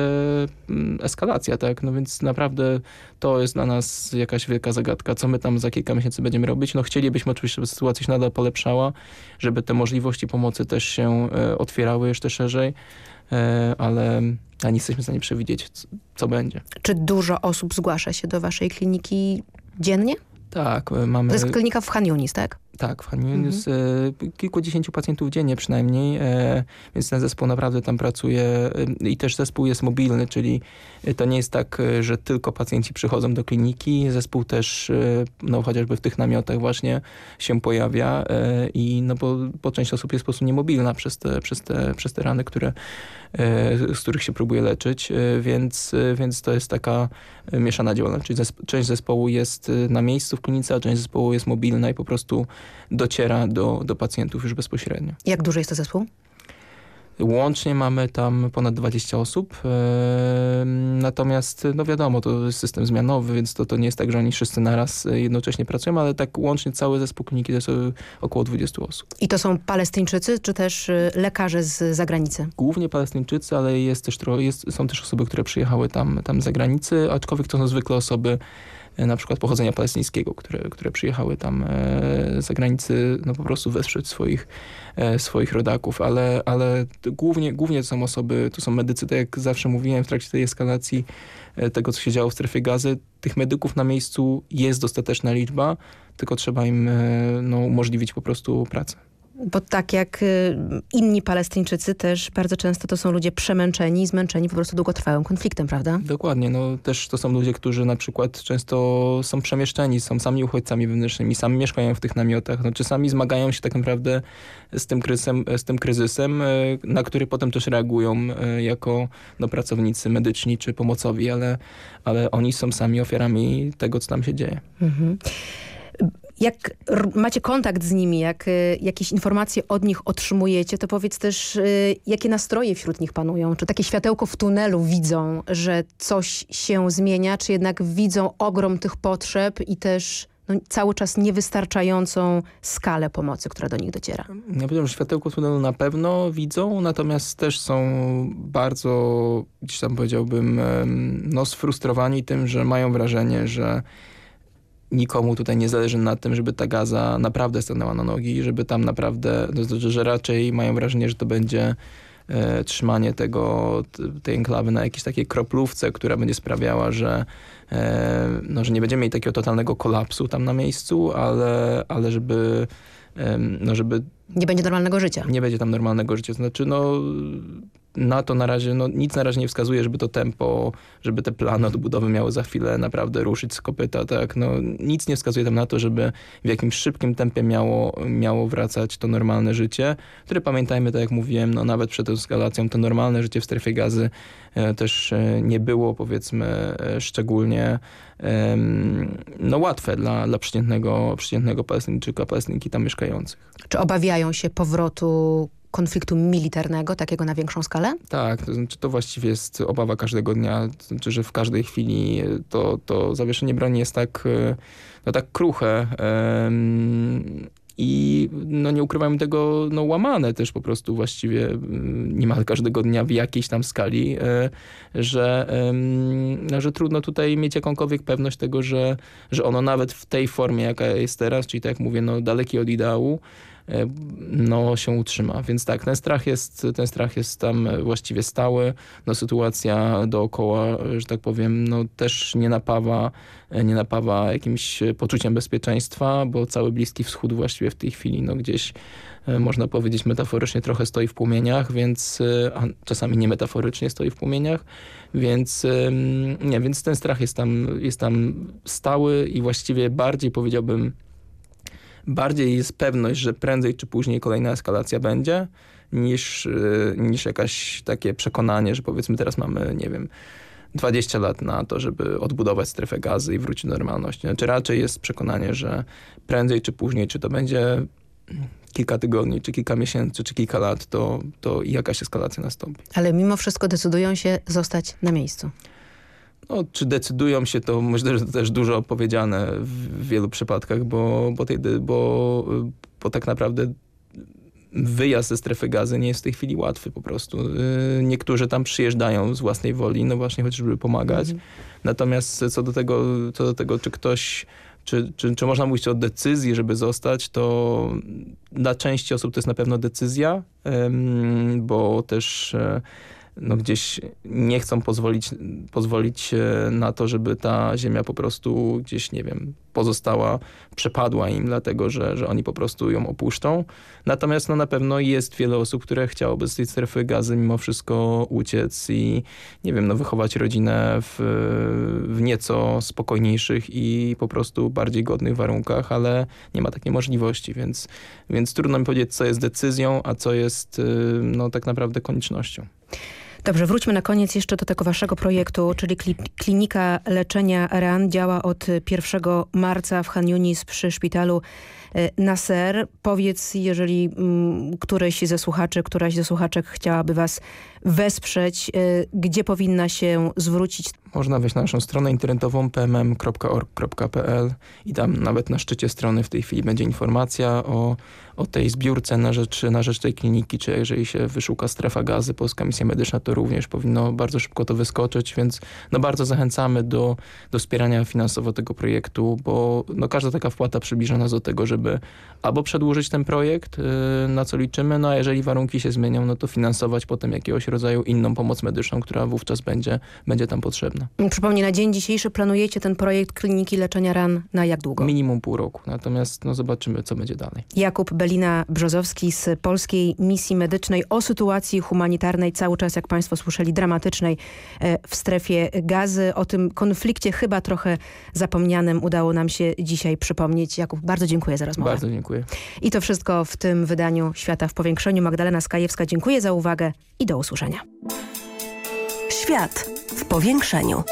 mm, eskalacja, tak? No więc naprawdę to jest dla nas jakaś wielka zagadka, co my tam za kilka miesięcy będziemy robić. No chcielibyśmy oczywiście, żeby sytuacja się nadal polepszała, żeby te możliwości pomocy też się E, otwierały jeszcze szerzej, e, ale nie jesteśmy w stanie przewidzieć, co będzie. Czy dużo osób zgłasza się do waszej kliniki dziennie? Tak, e, mamy... To jest klinika w Han Yunis, tak? Tak, w Han Yunis mhm. kilkudziesięciu pacjentów dziennie przynajmniej, e, więc ten zespół naprawdę tam pracuje e, i też zespół jest mobilny, czyli to nie jest tak, że tylko pacjenci przychodzą do kliniki, zespół też no, chociażby w tych namiotach właśnie się pojawia i no bo, bo część osób jest po prostu niemobilna przez te, przez te, przez te rany, które, z których się próbuje leczyć, więc, więc to jest taka mieszana działalność, czyli zespo część zespołu jest na miejscu w klinice, a część zespołu jest mobilna i po prostu dociera do, do pacjentów już bezpośrednio. Jak duży jest to zespół? Łącznie mamy tam ponad 20 osób, natomiast no wiadomo, to jest system zmianowy, więc to, to nie jest tak, że oni wszyscy naraz e, jednocześnie pracują, ale tak łącznie cały zespół kliniki to jest około 20 osób. I to są Palestyńczycy, czy też e, lekarze z zagranicy? Głównie Palestyńczycy, ale jest też, jest, są też osoby, które przyjechały tam, tam z zagranicy, aczkolwiek to są zwykle osoby E, na przykład pochodzenia palestyńskiego, które, które przyjechały tam e, z zagranicy, no po prostu wesprzeć swoich, e, swoich rodaków, ale, ale głównie, głównie to są osoby, to są medycy, tak jak zawsze mówiłem w trakcie tej eskalacji tego, co się działo w strefie gazy, tych medyków na miejscu jest dostateczna liczba, tylko trzeba im no, umożliwić po prostu pracę. Bo tak jak y, inni Palestyńczycy też bardzo często to są ludzie przemęczeni i zmęczeni po prostu długotrwałym konfliktem, prawda? Dokładnie. No, też to są ludzie, którzy na przykład często są przemieszczeni, są sami uchodźcami wewnętrznymi, sami mieszkają w tych namiotach, no, czasami zmagają się tak naprawdę z tym kryzysem, z tym kryzysem y, na który potem też reagują y, jako no, pracownicy medyczni czy pomocowi, ale, ale oni są sami ofiarami tego, co tam się dzieje. Mhm. Jak macie kontakt z nimi, jak y, jakieś informacje od nich otrzymujecie, to powiedz też, y, jakie nastroje wśród nich panują? Czy takie światełko w tunelu widzą, że coś się zmienia, czy jednak widzą ogrom tych potrzeb i też no, cały czas niewystarczającą skalę pomocy, która do nich dociera? Ja powiem, że światełko tunelu na pewno widzą, natomiast też są bardzo, gdzieś tam powiedziałbym, no sfrustrowani tym, że mają wrażenie, że nikomu tutaj nie zależy na tym, żeby ta gaza naprawdę stanęła na nogi, żeby tam naprawdę, to znaczy, że raczej mają wrażenie, że to będzie e, trzymanie tego, tej enklawy na jakiejś takiej kroplówce, która będzie sprawiała, że, e, no, że nie będziemy mieli takiego totalnego kolapsu tam na miejscu, ale, ale żeby, e, no, żeby nie będzie normalnego życia. Nie będzie tam normalnego życia. Znaczy, no, na to na razie, no nic na razie nie wskazuje, żeby to tempo, żeby te plany odbudowy miały za chwilę naprawdę ruszyć z kopyta, tak, no nic nie wskazuje tam na to, żeby w jakimś szybkim tempie miało, miało wracać to normalne życie, które pamiętajmy, tak jak mówiłem, no nawet przed eskalacją to normalne życie w strefie gazy e, też e, nie było, powiedzmy, e, szczególnie no łatwe dla, dla przeciętnego, przeciętnego palestyńczyka, palestynki tam mieszkających. Czy obawiają się powrotu konfliktu militarnego, takiego na większą skalę? Tak, to, znaczy to właściwie jest obawa każdego dnia, to znaczy, że w każdej chwili to, to zawieszenie broni jest tak, e, no, tak kruche i no, nie ukrywajmy tego, no, łamane też po prostu właściwie niemal każdego dnia w jakiejś tam skali, e, że, no, że trudno tutaj mieć jakąkolwiek pewność tego, że, że ono nawet w tej formie, jaka jest teraz, czyli tak jak mówię, no, daleki od ideału, no, się utrzyma. Więc tak, ten strach jest, ten strach jest tam właściwie stały. No, sytuacja dookoła, że tak powiem, no, też nie napawa, nie napawa jakimś poczuciem bezpieczeństwa, bo cały Bliski Wschód właściwie w tej chwili no, gdzieś e, można powiedzieć metaforycznie trochę stoi w płomieniach, więc e, a czasami nie metaforycznie stoi w płomieniach, więc nie, więc ten strach jest tam, jest tam stały i właściwie bardziej powiedziałbym bardziej jest pewność, że prędzej czy później kolejna eskalacja będzie, niż, y, niż jakaś takie przekonanie, że powiedzmy teraz mamy, nie wiem, 20 lat na to, żeby odbudować strefę gazy i wrócić do normalności. Znaczy raczej jest przekonanie, że prędzej czy później, czy to będzie kilka tygodni, czy kilka miesięcy, czy kilka lat, to, to jakaś eskalacja nastąpi. Ale mimo wszystko decydują się zostać na miejscu. No, czy decydują się, to myślę, że to też dużo powiedziane w wielu przypadkach, bo, bo, tej, bo, bo tak naprawdę wyjazd ze strefy gazy nie jest w tej chwili łatwy po prostu. Y, niektórzy tam przyjeżdżają z własnej woli, no właśnie chociażby pomagać. Mhm. Natomiast co do tego, co do tego czy ktoś czy, czy, czy można mówić o decyzji, żeby zostać, to dla części osób to jest na pewno decyzja, bo też e, no gdzieś nie chcą pozwolić, pozwolić na to, żeby ta ziemia po prostu gdzieś, nie wiem, pozostała, przepadła im, dlatego że, że oni po prostu ją opuszczą. Natomiast no, na pewno jest wiele osób, które chciałoby z tej strefy gazy mimo wszystko uciec i nie wiem, no, wychować rodzinę w, w nieco spokojniejszych i po prostu bardziej godnych warunkach, ale nie ma takiej możliwości, więc, więc trudno mi powiedzieć, co jest decyzją, a co jest y, no, tak naprawdę koniecznością. Dobrze, wróćmy na koniec jeszcze do tego waszego projektu, czyli Klinika Leczenia RAN działa od 1 marca w Han Yunis przy szpitalu e, Nasser. Powiedz, jeżeli mm, któryś ze słuchaczy, któraś ze słuchaczek chciałaby was wesprzeć, e, gdzie powinna się zwrócić? Można wejść na naszą stronę internetową pmm.org.pl i tam nawet na szczycie strony w tej chwili będzie informacja o o tej zbiórce na rzecz, na rzecz tej kliniki, czy jeżeli się wyszuka strefa gazy, Polska Misja Medyczna, to również powinno bardzo szybko to wyskoczyć, więc no bardzo zachęcamy do, do wspierania finansowo tego projektu, bo no każda taka wpłata przybliża nas do tego, żeby albo przedłużyć ten projekt, yy, na co liczymy, no a jeżeli warunki się zmienią, no to finansować potem jakiegoś rodzaju inną pomoc medyczną, która wówczas będzie, będzie tam potrzebna. Przypomnę, na dzień dzisiejszy planujecie ten projekt Kliniki Leczenia Ran na jak długo? Minimum pół roku, natomiast no zobaczymy, co będzie dalej. Jakub Bel Ewelina Brzozowski z Polskiej Misji Medycznej o sytuacji humanitarnej, cały czas jak Państwo słyszeli, dramatycznej e, w strefie gazy. O tym konflikcie chyba trochę zapomnianym udało nam się dzisiaj przypomnieć. Jakub, bardzo dziękuję za rozmowę. Bardzo dziękuję. I to wszystko w tym wydaniu Świata w Powiększeniu. Magdalena Skajewska, dziękuję za uwagę i do usłyszenia. Świat w Powiększeniu.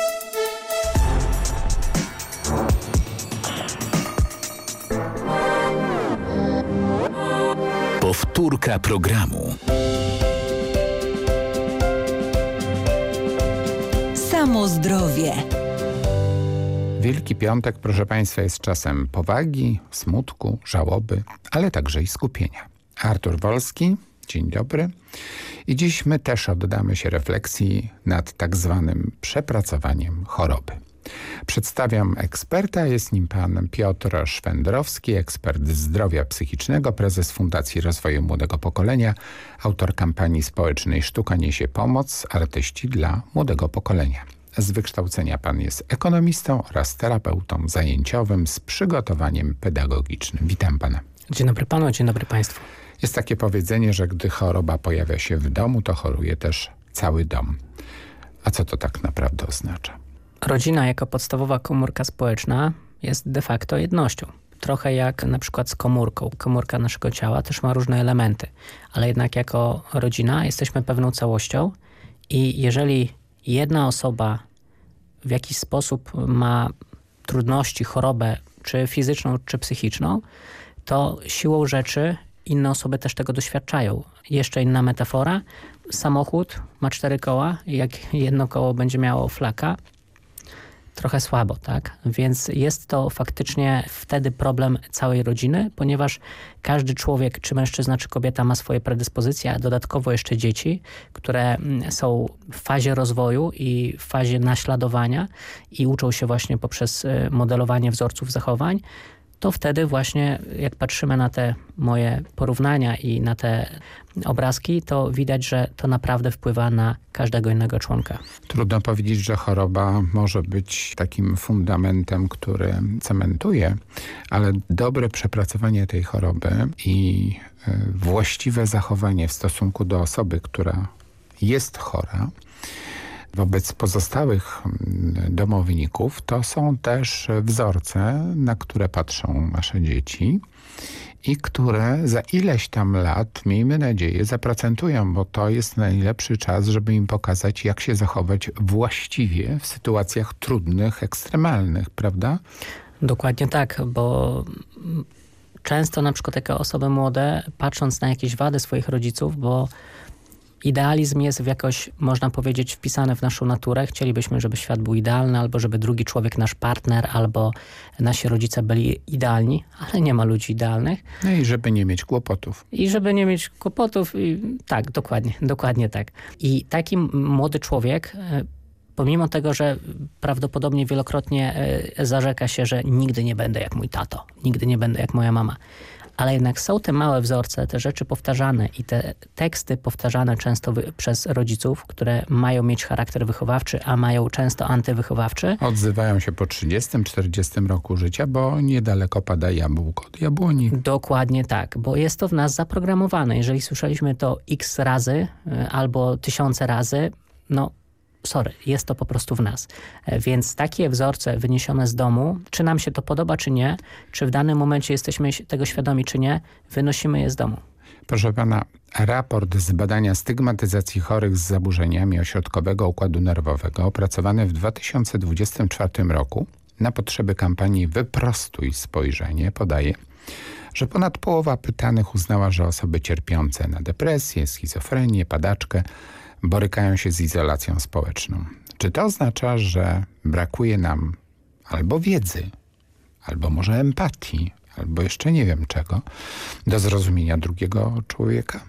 Powtórka programu. Samo zdrowie. Wielki Piątek, proszę Państwa, jest czasem powagi, smutku, żałoby, ale także i skupienia. Artur Wolski, dzień dobry. I dziś my też oddamy się refleksji nad tak zwanym przepracowaniem choroby. Przedstawiam eksperta, jest nim pan Piotr Szwendrowski, ekspert zdrowia psychicznego, prezes Fundacji Rozwoju Młodego Pokolenia, autor kampanii społecznej Sztuka Niesie Pomoc, artyści dla młodego pokolenia. Z wykształcenia pan jest ekonomistą oraz terapeutą zajęciowym z przygotowaniem pedagogicznym. Witam pana. Dzień dobry panu, dzień dobry państwu. Jest takie powiedzenie, że gdy choroba pojawia się w domu, to choruje też cały dom. A co to tak naprawdę oznacza? Rodzina jako podstawowa komórka społeczna jest de facto jednością. Trochę jak na przykład z komórką. Komórka naszego ciała też ma różne elementy, ale jednak jako rodzina jesteśmy pewną całością i jeżeli jedna osoba w jakiś sposób ma trudności, chorobę, czy fizyczną, czy psychiczną, to siłą rzeczy inne osoby też tego doświadczają. Jeszcze inna metafora. Samochód ma cztery koła jak jedno koło będzie miało flaka, trochę słabo, tak? Więc jest to faktycznie wtedy problem całej rodziny, ponieważ każdy człowiek, czy mężczyzna, czy kobieta ma swoje predyspozycje, a dodatkowo jeszcze dzieci, które mm, są w fazie rozwoju i w fazie naśladowania i uczą się właśnie poprzez y, modelowanie wzorców zachowań, to wtedy właśnie jak patrzymy na te moje porównania i na te obrazki, to widać, że to naprawdę wpływa na każdego innego członka. Trudno powiedzieć, że choroba może być takim fundamentem, który cementuje, ale dobre przepracowanie tej choroby i e, właściwe zachowanie w stosunku do osoby, która jest chora, wobec pozostałych mm, domowników to są też wzorce, na które patrzą nasze dzieci i które za ileś tam lat, miejmy nadzieję, zaprocentują, bo to jest najlepszy czas, żeby im pokazać, jak się zachować właściwie w sytuacjach trudnych, ekstremalnych, prawda? Dokładnie tak, bo często na przykład jako osoby młode, patrząc na jakieś wady swoich rodziców, bo Idealizm jest w jakoś, można powiedzieć, wpisany w naszą naturę. Chcielibyśmy, żeby świat był idealny, albo żeby drugi człowiek, nasz partner, albo nasi rodzice byli idealni, ale nie ma ludzi idealnych. No i żeby nie mieć kłopotów. I żeby nie mieć kłopotów. I tak, dokładnie, dokładnie tak. I taki młody człowiek e, pomimo tego, że prawdopodobnie wielokrotnie e, zarzeka się, że nigdy nie będę jak mój tato, nigdy nie będę jak moja mama ale jednak są te małe wzorce, te rzeczy powtarzane i te teksty powtarzane często przez rodziców, które mają mieć charakter wychowawczy, a mają często antywychowawczy. Odzywają się po 30-40 roku życia, bo niedaleko pada jabłko od jabłoni. Dokładnie tak, bo jest to w nas zaprogramowane. Jeżeli słyszeliśmy to x razy y, albo tysiące razy, no sorry, jest to po prostu w nas. E, więc takie wzorce wyniesione z domu, czy nam się to podoba, czy nie, czy w danym momencie jesteśmy tego świadomi, czy nie, wynosimy je z domu. Proszę pana, raport z badania stygmatyzacji chorych z zaburzeniami ośrodkowego układu nerwowego opracowany w 2024 roku na potrzeby kampanii Wyprostuj spojrzenie podaje, że ponad połowa pytanych uznała, że osoby cierpiące na depresję, schizofrenię, padaczkę borykają się z izolacją społeczną. Czy to oznacza, że brakuje nam albo wiedzy, albo może empatii, albo jeszcze nie wiem czego, do zrozumienia drugiego człowieka?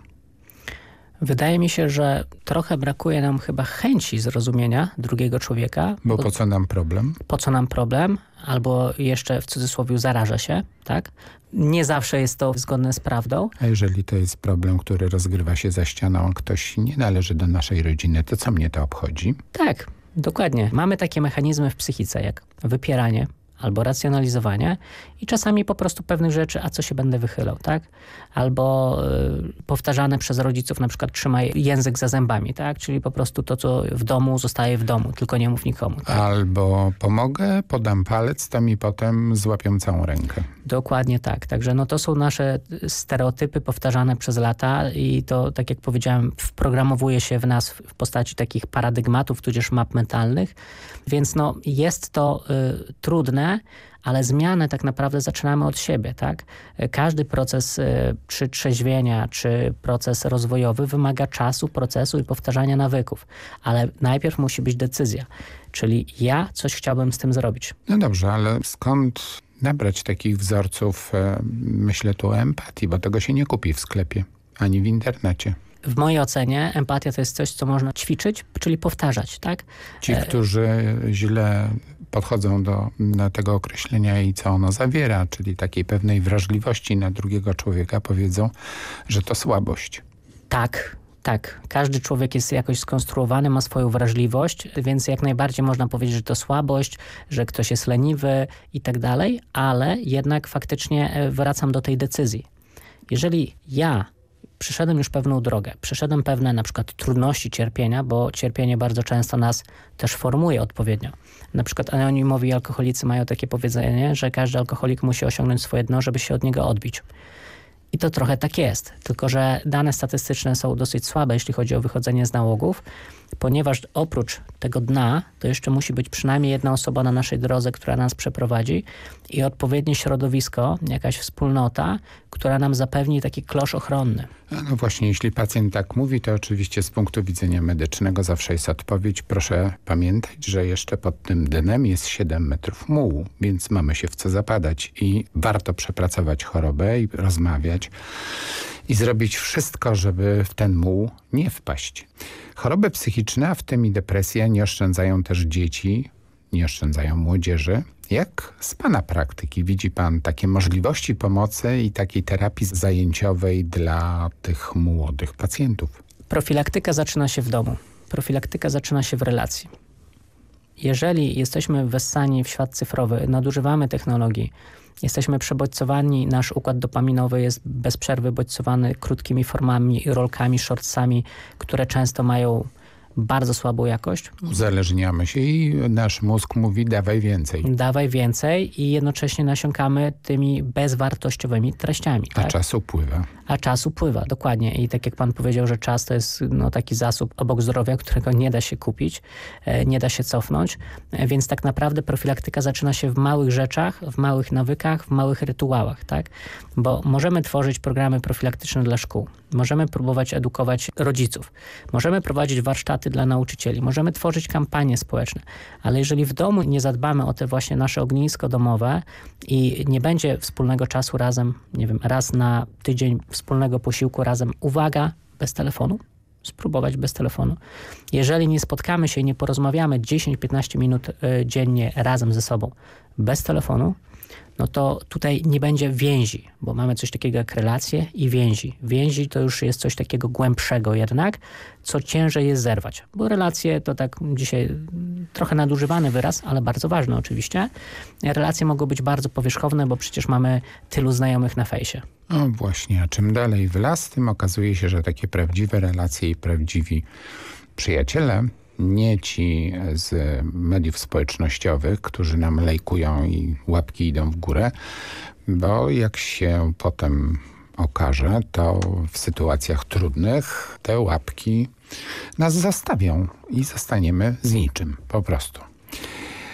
Wydaje mi się, że trochę brakuje nam chyba chęci zrozumienia drugiego człowieka. Bo, bo po co nam problem? Po co nam problem? Albo jeszcze w cudzysłowie zaraża się, tak? Nie zawsze jest to zgodne z prawdą. A jeżeli to jest problem, który rozgrywa się za ścianą, ktoś nie należy do naszej rodziny, to co mnie to obchodzi? Tak, dokładnie. Mamy takie mechanizmy w psychice jak wypieranie, albo racjonalizowanie i czasami po prostu pewnych rzeczy, a co się będę wychylał, tak? Albo y, powtarzane przez rodziców na przykład trzymaj język za zębami, tak? Czyli po prostu to, co w domu zostaje w domu, tylko nie mów nikomu. Tak? Albo pomogę, podam palec, to mi potem złapią całą rękę. Dokładnie tak. Także no to są nasze stereotypy powtarzane przez lata i to, tak jak powiedziałem, wprogramowuje się w nas w postaci takich paradygmatów, tudzież map mentalnych. Więc no jest to y, trudne, zmianę, ale zmianę tak naprawdę zaczynamy od siebie, tak? Każdy proces y, czy trzeźwienia, czy proces rozwojowy wymaga czasu, procesu i powtarzania nawyków, ale najpierw musi być decyzja, czyli ja coś chciałbym z tym zrobić. No dobrze, ale skąd nabrać takich wzorców, e, myślę tu o empatii, bo tego się nie kupi w sklepie, ani w internecie. W mojej ocenie empatia to jest coś, co można ćwiczyć, czyli powtarzać, tak? Ci, którzy źle podchodzą do, tego określenia i co ono zawiera, czyli takiej pewnej wrażliwości na drugiego człowieka, powiedzą, że to słabość. Tak, tak. Każdy człowiek jest jakoś skonstruowany, ma swoją wrażliwość, więc jak najbardziej można powiedzieć, że to słabość, że ktoś jest leniwy i tak dalej, ale jednak faktycznie e, wracam do tej decyzji. Jeżeli ja przeszedłem już pewną drogę, przeszedłem pewne na przykład trudności cierpienia, bo cierpienie bardzo często nas też formuje odpowiednio. Na przykład anonimowi alkoholicy mają takie powiedzenie, że każdy alkoholik musi osiągnąć swoje dno, żeby się od niego odbić. I to trochę tak jest, tylko że dane statystyczne są dosyć słabe, jeśli chodzi o wychodzenie z nałogów, ponieważ oprócz tego dna, to jeszcze musi być przynajmniej jedna osoba na naszej drodze, która nas przeprowadzi i odpowiednie środowisko, jakaś wspólnota, która nam zapewni taki klosz ochronny. No właśnie, jeśli pacjent tak mówi, to oczywiście z punktu widzenia medycznego zawsze jest odpowiedź. Proszę pamiętać, że jeszcze pod tym dnem jest 7 metrów mułu, więc mamy się w co zapadać i warto przepracować chorobę i rozmawiać i zrobić wszystko, żeby w ten muł nie wpaść. Choroby psychiczne, a w tym i depresja, nie oszczędzają też dzieci, nie oszczędzają młodzieży. Jak z Pana praktyki widzi Pan takie możliwości pomocy i takiej terapii zajęciowej dla tych młodych pacjentów? Profilaktyka zaczyna się w domu. Profilaktyka zaczyna się w relacji. Jeżeli jesteśmy wessani w świat cyfrowy, nadużywamy technologii, Jesteśmy przebodźcowani, nasz układ dopaminowy jest bez przerwy bodźcowany krótkimi formami, rolkami, shortsami, które często mają bardzo słabą jakość. Uzależniamy się i nasz mózg mówi dawaj więcej. Dawaj więcej i jednocześnie nasiąkamy tymi bezwartościowymi treściami. A tak? czas upływa. A czas upływa, dokładnie. I tak jak pan powiedział, że czas to jest no, taki zasób obok zdrowia, którego nie da się kupić, e, nie da się cofnąć. E, więc tak naprawdę profilaktyka zaczyna się w małych rzeczach, w małych nawykach, w małych rytuałach. tak? Bo możemy tworzyć programy profilaktyczne dla szkół. Możemy próbować edukować rodziców. Możemy prowadzić warsztaty dla nauczycieli. Możemy tworzyć kampanie społeczne. Ale jeżeli w domu nie zadbamy o te właśnie nasze ognisko domowe i nie będzie wspólnego czasu razem, nie wiem, raz na tydzień wspólnego posiłku razem, uwaga, bez telefonu, spróbować bez telefonu. Jeżeli nie spotkamy się i nie porozmawiamy 10-15 minut y, dziennie razem ze sobą bez telefonu, no to tutaj nie będzie więzi, bo mamy coś takiego jak relacje i więzi. Więzi to już jest coś takiego głębszego jednak, co ciężej jest zerwać, bo relacje to tak dzisiaj trochę nadużywany wyraz, ale bardzo ważny oczywiście. Relacje mogą być bardzo powierzchowne, bo przecież mamy tylu znajomych na fejsie. No właśnie, a czym dalej w las, tym okazuje się, że takie prawdziwe relacje i prawdziwi przyjaciele nie ci z mediów społecznościowych, którzy nam lejkują i łapki idą w górę, bo jak się potem okaże, to w sytuacjach trudnych te łapki nas zastawią i zostaniemy z niczym po prostu.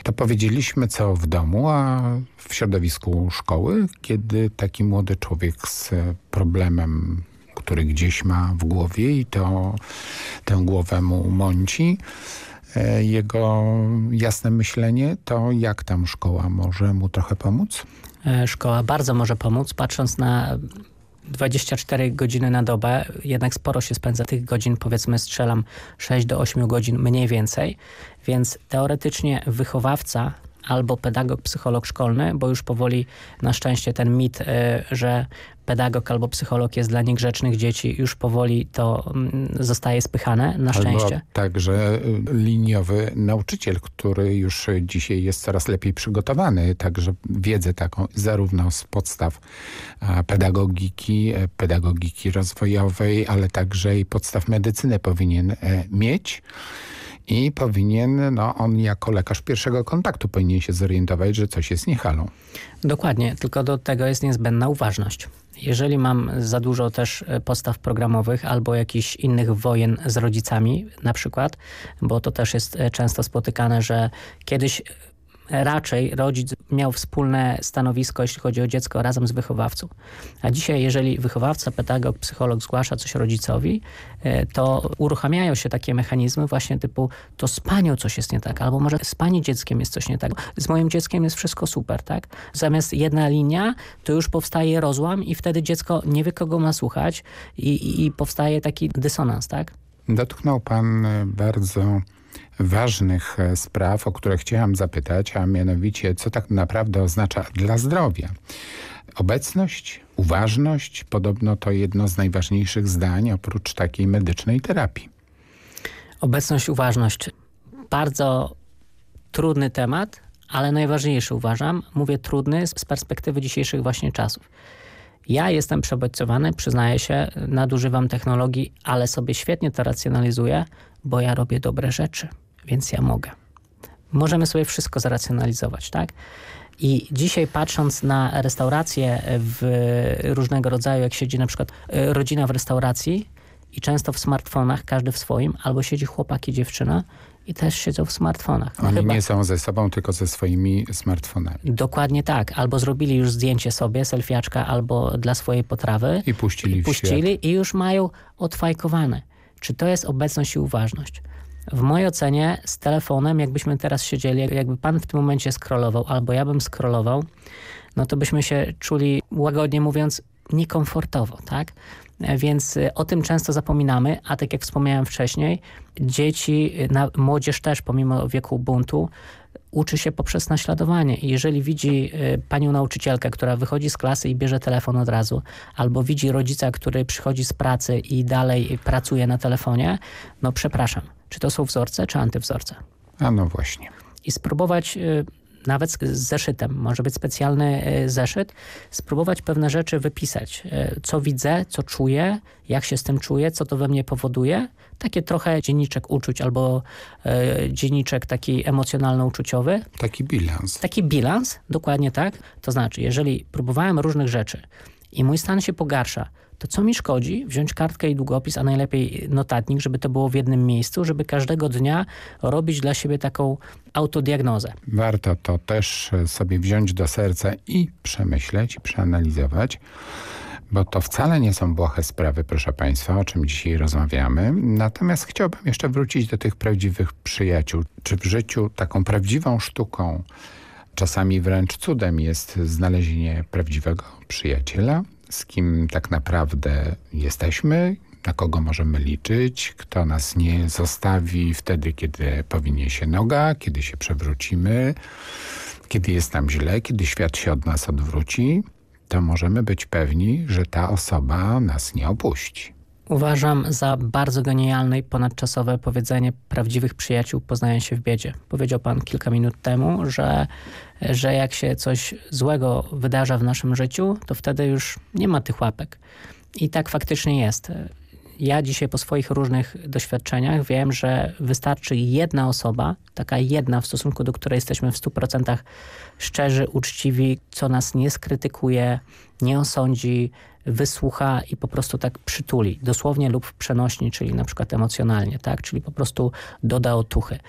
To powiedzieliśmy co w domu, a w środowisku szkoły, kiedy taki młody człowiek z problemem który gdzieś ma w głowie i to tę głowę mu mąci. E, jego jasne myślenie, to jak tam szkoła może mu trochę pomóc? E, szkoła bardzo może pomóc, patrząc na 24 godziny na dobę, jednak sporo się spędza tych godzin, powiedzmy strzelam 6 do 8 godzin mniej więcej, więc teoretycznie wychowawca albo pedagog, psycholog szkolny, bo już powoli na szczęście ten mit, y, że pedagog albo psycholog jest dla niegrzecznych dzieci, już powoli to mm, zostaje spychane, na szczęście. Albo także y, liniowy nauczyciel, który już dzisiaj jest coraz lepiej przygotowany, także wiedzę taką zarówno z podstaw pedagogiki, e, pedagogiki rozwojowej, ale także i podstaw medycyny powinien e, mieć i powinien, no on jako lekarz pierwszego kontaktu powinien się zorientować, że coś jest niechalą. Dokładnie, tylko do tego jest niezbędna uważność. Jeżeli mam za dużo też e, postaw programowych albo jakichś innych wojen z rodzicami na przykład, bo to też jest e, często spotykane, że kiedyś raczej rodzic miał wspólne stanowisko, jeśli chodzi o dziecko, razem z wychowawcą. A dzisiaj, jeżeli wychowawca, pedagog, psycholog zgłasza coś rodzicowi, e, to uruchamiają się takie mechanizmy właśnie typu to z panią coś jest nie tak, albo może z pani dzieckiem jest coś nie tak. Z moim dzieckiem jest wszystko super, tak? Zamiast jedna linia, to już powstaje rozłam i wtedy dziecko nie wie, kogo ma słuchać i, i, powstaje taki dysonans, tak? Dotknął pan e, bardzo ważnych e, spraw, o które chciałam zapytać, a mianowicie co tak naprawdę oznacza dla zdrowia. Obecność, uważność, podobno to jedno z najważniejszych zdań oprócz takiej medycznej terapii. Obecność, uważność. Bardzo trudny temat, ale najważniejszy uważam. Mówię trudny z perspektywy dzisiejszych właśnie czasów. Ja jestem przebodźcowany, przyznaję się, nadużywam technologii, ale sobie świetnie to racjonalizuję, bo ja robię dobre rzeczy więc ja mogę. Możemy sobie wszystko zracjonalizować, tak? I dzisiaj patrząc na restauracje w różnego rodzaju, jak siedzi na przykład e, rodzina w restauracji i często w smartfonach, każdy w swoim, albo siedzi chłopak i dziewczyna i też siedzą w smartfonach. No Oni chyba... nie są ze sobą, tylko ze swoimi smartfonami. Dokładnie tak. Albo zrobili już zdjęcie sobie, selfiaczka, albo dla swojej potrawy. I puścili i puścili i już mają odfajkowane. Czy to jest obecność i uważność? W mojej ocenie z telefonem, jakbyśmy teraz siedzieli, jakby pan w tym momencie scrollował, albo ja bym scrollował, no to byśmy się czuli, łagodnie mówiąc, niekomfortowo, tak? Więc y, o tym często zapominamy, a tak jak wspomniałem wcześniej, dzieci, na, młodzież też pomimo wieku buntu uczy się poprzez naśladowanie. I jeżeli widzi y, panią nauczycielkę, która wychodzi z klasy i bierze telefon od razu, albo widzi rodzica, który przychodzi z pracy i dalej pracuje na telefonie, no przepraszam, czy to są wzorce, czy antywzorce? A no właśnie. I spróbować y, nawet z zeszytem, może być specjalny y, zeszyt, spróbować pewne rzeczy wypisać. Y, co widzę, co czuję, jak się z tym czuję, co to we mnie powoduje. Takie trochę dzienniczek uczuć albo dzienniczek taki emocjonalno-uczuciowy. Taki bilans. Taki bilans, dokładnie tak. To znaczy, jeżeli próbowałem różnych rzeczy i mój stan się pogarsza, to co mi szkodzi wziąć kartkę i długopis, a najlepiej notatnik, żeby to było w jednym miejscu, żeby każdego dnia robić dla siebie taką autodiagnozę. Warto to też sobie wziąć do serca i przemyśleć, i przeanalizować bo to wcale nie są błahe sprawy, proszę Państwa, o czym dzisiaj rozmawiamy. Natomiast chciałbym jeszcze wrócić do tych prawdziwych przyjaciół. Czy w życiu taką prawdziwą sztuką, czasami wręcz cudem jest znalezienie prawdziwego przyjaciela? Z kim tak naprawdę jesteśmy, na kogo możemy liczyć, kto nas nie zostawi wtedy, kiedy powinie się noga, kiedy się przewrócimy, kiedy jest nam źle, kiedy świat się od nas odwróci, to możemy być pewni, że ta osoba nas nie opuści. Uważam za bardzo genialne i ponadczasowe powiedzenie prawdziwych przyjaciół poznają się w biedzie. Powiedział pan kilka minut temu, że, że jak się coś złego wydarza w naszym życiu, to wtedy już nie ma tych łapek. I tak faktycznie jest. Ja dzisiaj po swoich różnych doświadczeniach wiem, że wystarczy jedna osoba, taka jedna w stosunku do której jesteśmy w 100% szczerzy, uczciwi, co nas nie skrytykuje, nie osądzi, wysłucha i po prostu tak przytuli, dosłownie lub w przenośni, czyli na przykład emocjonalnie, tak? czyli po prostu doda otuchy.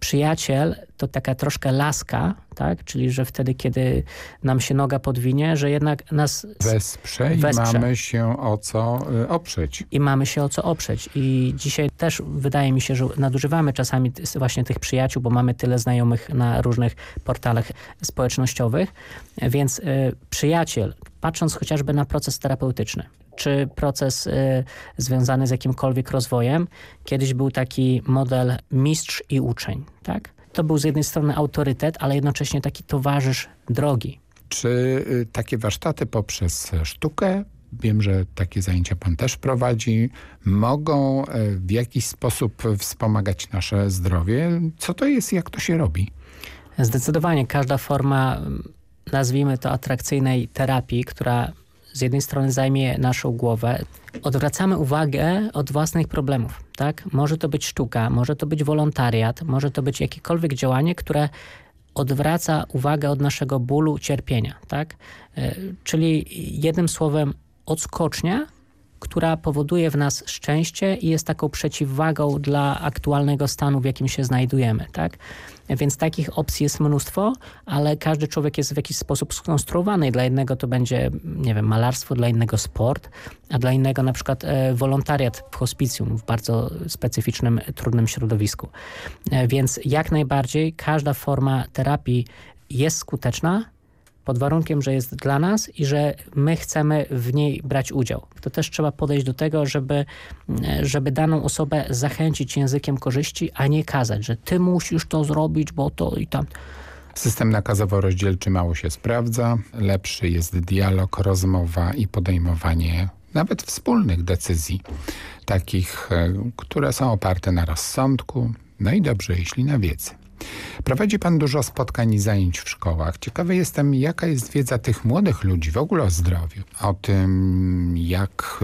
Przyjaciel to taka troszkę laska, tak? czyli że wtedy, kiedy nam się noga podwinie, że jednak nas wesprze i wesprze. mamy się o co y, oprzeć. I mamy się o co oprzeć. I dzisiaj też wydaje mi się, że nadużywamy czasami właśnie tych przyjaciół, bo mamy tyle znajomych na różnych portalach społecznościowych, więc y, przyjaciel, patrząc chociażby na proces terapeutyczny, czy proces y, związany z jakimkolwiek rozwojem. Kiedyś był taki model mistrz i uczeń, tak? To był z jednej strony autorytet, ale jednocześnie taki towarzysz drogi. Czy y, takie warsztaty poprzez sztukę, wiem, że takie zajęcia pan też prowadzi, mogą y, w jakiś sposób wspomagać nasze zdrowie? Co to jest, jak to się robi? Zdecydowanie każda forma nazwijmy to atrakcyjnej terapii, która z jednej strony zajmie naszą głowę, odwracamy uwagę od własnych problemów. Tak? Może to być sztuka, może to być wolontariat, może to być jakiekolwiek działanie, które odwraca uwagę od naszego bólu, cierpienia. Tak? E, czyli jednym słowem odskocznia która powoduje w nas szczęście i jest taką przeciwwagą dla aktualnego stanu, w jakim się znajdujemy. Tak? Więc takich opcji jest mnóstwo, ale każdy człowiek jest w jakiś sposób skonstruowany. Dla jednego to będzie, nie wiem, malarstwo, dla innego sport, a dla innego na przykład e, wolontariat w hospicjum w bardzo specyficznym, trudnym środowisku. E, więc jak najbardziej każda forma terapii jest skuteczna, pod warunkiem, że jest dla nas i że my chcemy w niej brać udział. To też trzeba podejść do tego, żeby, żeby daną osobę zachęcić językiem korzyści, a nie kazać, że ty musisz to zrobić, bo to i tam. System nakazowo-rozdzielczy mało się sprawdza. Lepszy jest dialog, rozmowa i podejmowanie nawet wspólnych decyzji, takich, e, które są oparte na rozsądku, no i dobrze, jeśli na wiedzy. Prowadzi Pan dużo spotkań i zajęć w szkołach. Ciekawy jestem, jaka jest wiedza tych młodych ludzi w ogóle o zdrowiu, o tym, jak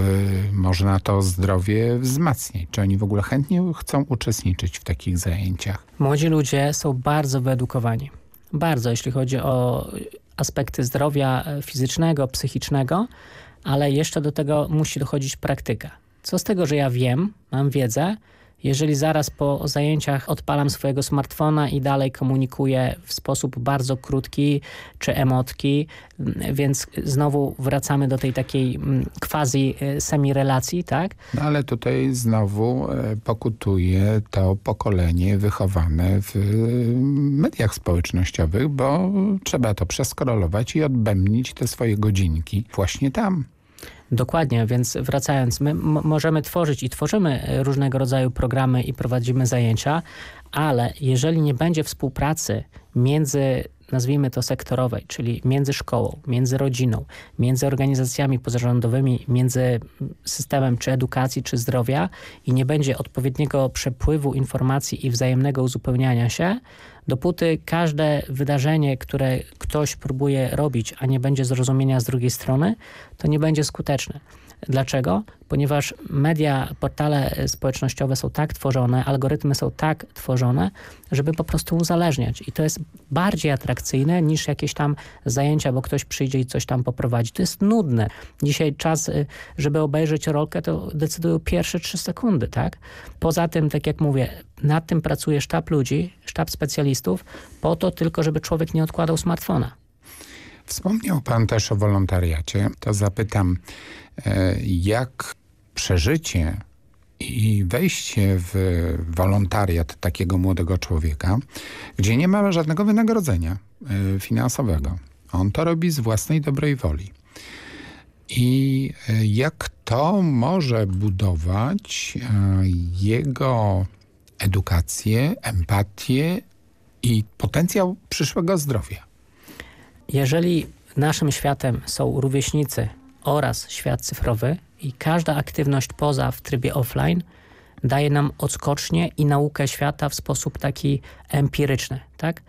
y, można to zdrowie wzmacniać. Czy oni w ogóle chętnie chcą uczestniczyć w takich zajęciach? Młodzi ludzie są bardzo wyedukowani. Bardzo, jeśli chodzi o aspekty zdrowia fizycznego, psychicznego, ale jeszcze do tego musi dochodzić praktyka. Co z tego, że ja wiem, mam wiedzę, jeżeli zaraz po zajęciach odpalam swojego smartfona i dalej komunikuję w sposób bardzo krótki czy emotki, mm, więc znowu wracamy do tej takiej mm, quasi e, semi-relacji, tak? No ale tutaj znowu e, pokutuje to pokolenie wychowane w e, mediach społecznościowych, bo trzeba to przeskrolować i odbębnić te swoje godzinki właśnie tam. Dokładnie, więc wracając, my możemy tworzyć i tworzymy różnego rodzaju programy i prowadzimy zajęcia, ale jeżeli nie będzie współpracy między nazwijmy to sektorowej, czyli między szkołą, między rodziną, między organizacjami pozarządowymi, między systemem czy edukacji, czy zdrowia i nie będzie odpowiedniego przepływu informacji i wzajemnego uzupełniania się, dopóty każde wydarzenie, które ktoś próbuje robić, a nie będzie zrozumienia z drugiej strony, to nie będzie skuteczne. Dlaczego? Ponieważ media, portale społecznościowe są tak tworzone, algorytmy są tak tworzone, żeby po prostu uzależniać. I to jest bardziej atrakcyjne niż jakieś tam zajęcia, bo ktoś przyjdzie i coś tam poprowadzi. To jest nudne. Dzisiaj czas, y, żeby obejrzeć rolkę, to decydują pierwsze trzy sekundy, tak? Poza tym, tak jak mówię, nad tym pracuje sztab ludzi, sztab specjalistów, po to tylko, żeby człowiek nie odkładał smartfona. Wspomniał pan też o wolontariacie. To zapytam, e, jak przeżycie i wejście w wolontariat takiego młodego człowieka, gdzie nie ma żadnego wynagrodzenia e, finansowego. On to robi z własnej dobrej woli. I e, jak to może budować jego edukację, empatię i potencjał przyszłego zdrowia? Jeżeli naszym światem są rówieśnicy oraz świat cyfrowy i każda aktywność poza w trybie offline daje nam odskocznie i naukę świata w sposób taki empiryczny. Tak?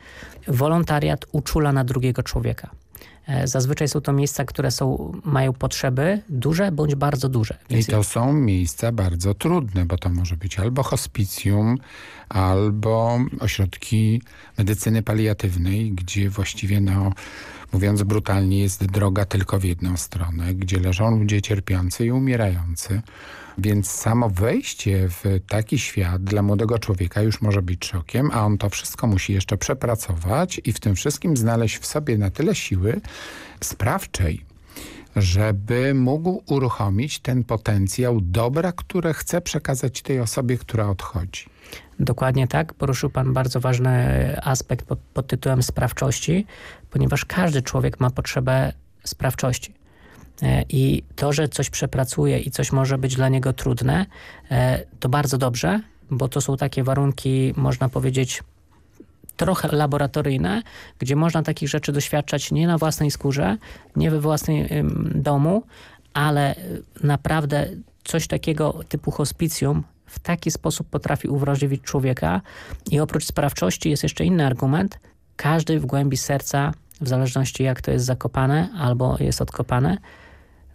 Wolontariat uczula na drugiego człowieka. E, zazwyczaj są to miejsca, które są, mają potrzeby duże bądź bardzo duże. Więc... I to są miejsca bardzo trudne, bo to może być albo hospicjum, albo ośrodki medycyny paliatywnej, gdzie właściwie no, mówiąc brutalnie, jest droga tylko w jedną stronę, gdzie leżą ludzie cierpiący i umierający. Więc samo wejście w taki świat dla młodego człowieka już może być szokiem, a on to wszystko musi jeszcze przepracować i w tym wszystkim znaleźć w sobie na tyle siły sprawczej, żeby mógł uruchomić ten potencjał dobra, które chce przekazać tej osobie, która odchodzi. Dokładnie tak. Poruszył Pan bardzo ważny aspekt pod, tytułem sprawczości, ponieważ każdy człowiek ma potrzebę sprawczości. E, I to, że coś przepracuje i coś może być dla niego trudne, e, to bardzo dobrze, bo to są takie warunki, można powiedzieć, trochę laboratoryjne, gdzie można takich rzeczy doświadczać nie na własnej skórze, nie we własnym domu, ale naprawdę coś takiego typu hospicjum w taki sposób potrafi uwrażliwić człowieka i oprócz sprawczości jest jeszcze inny argument. Każdy w głębi serca, w zależności jak to jest zakopane albo jest odkopane,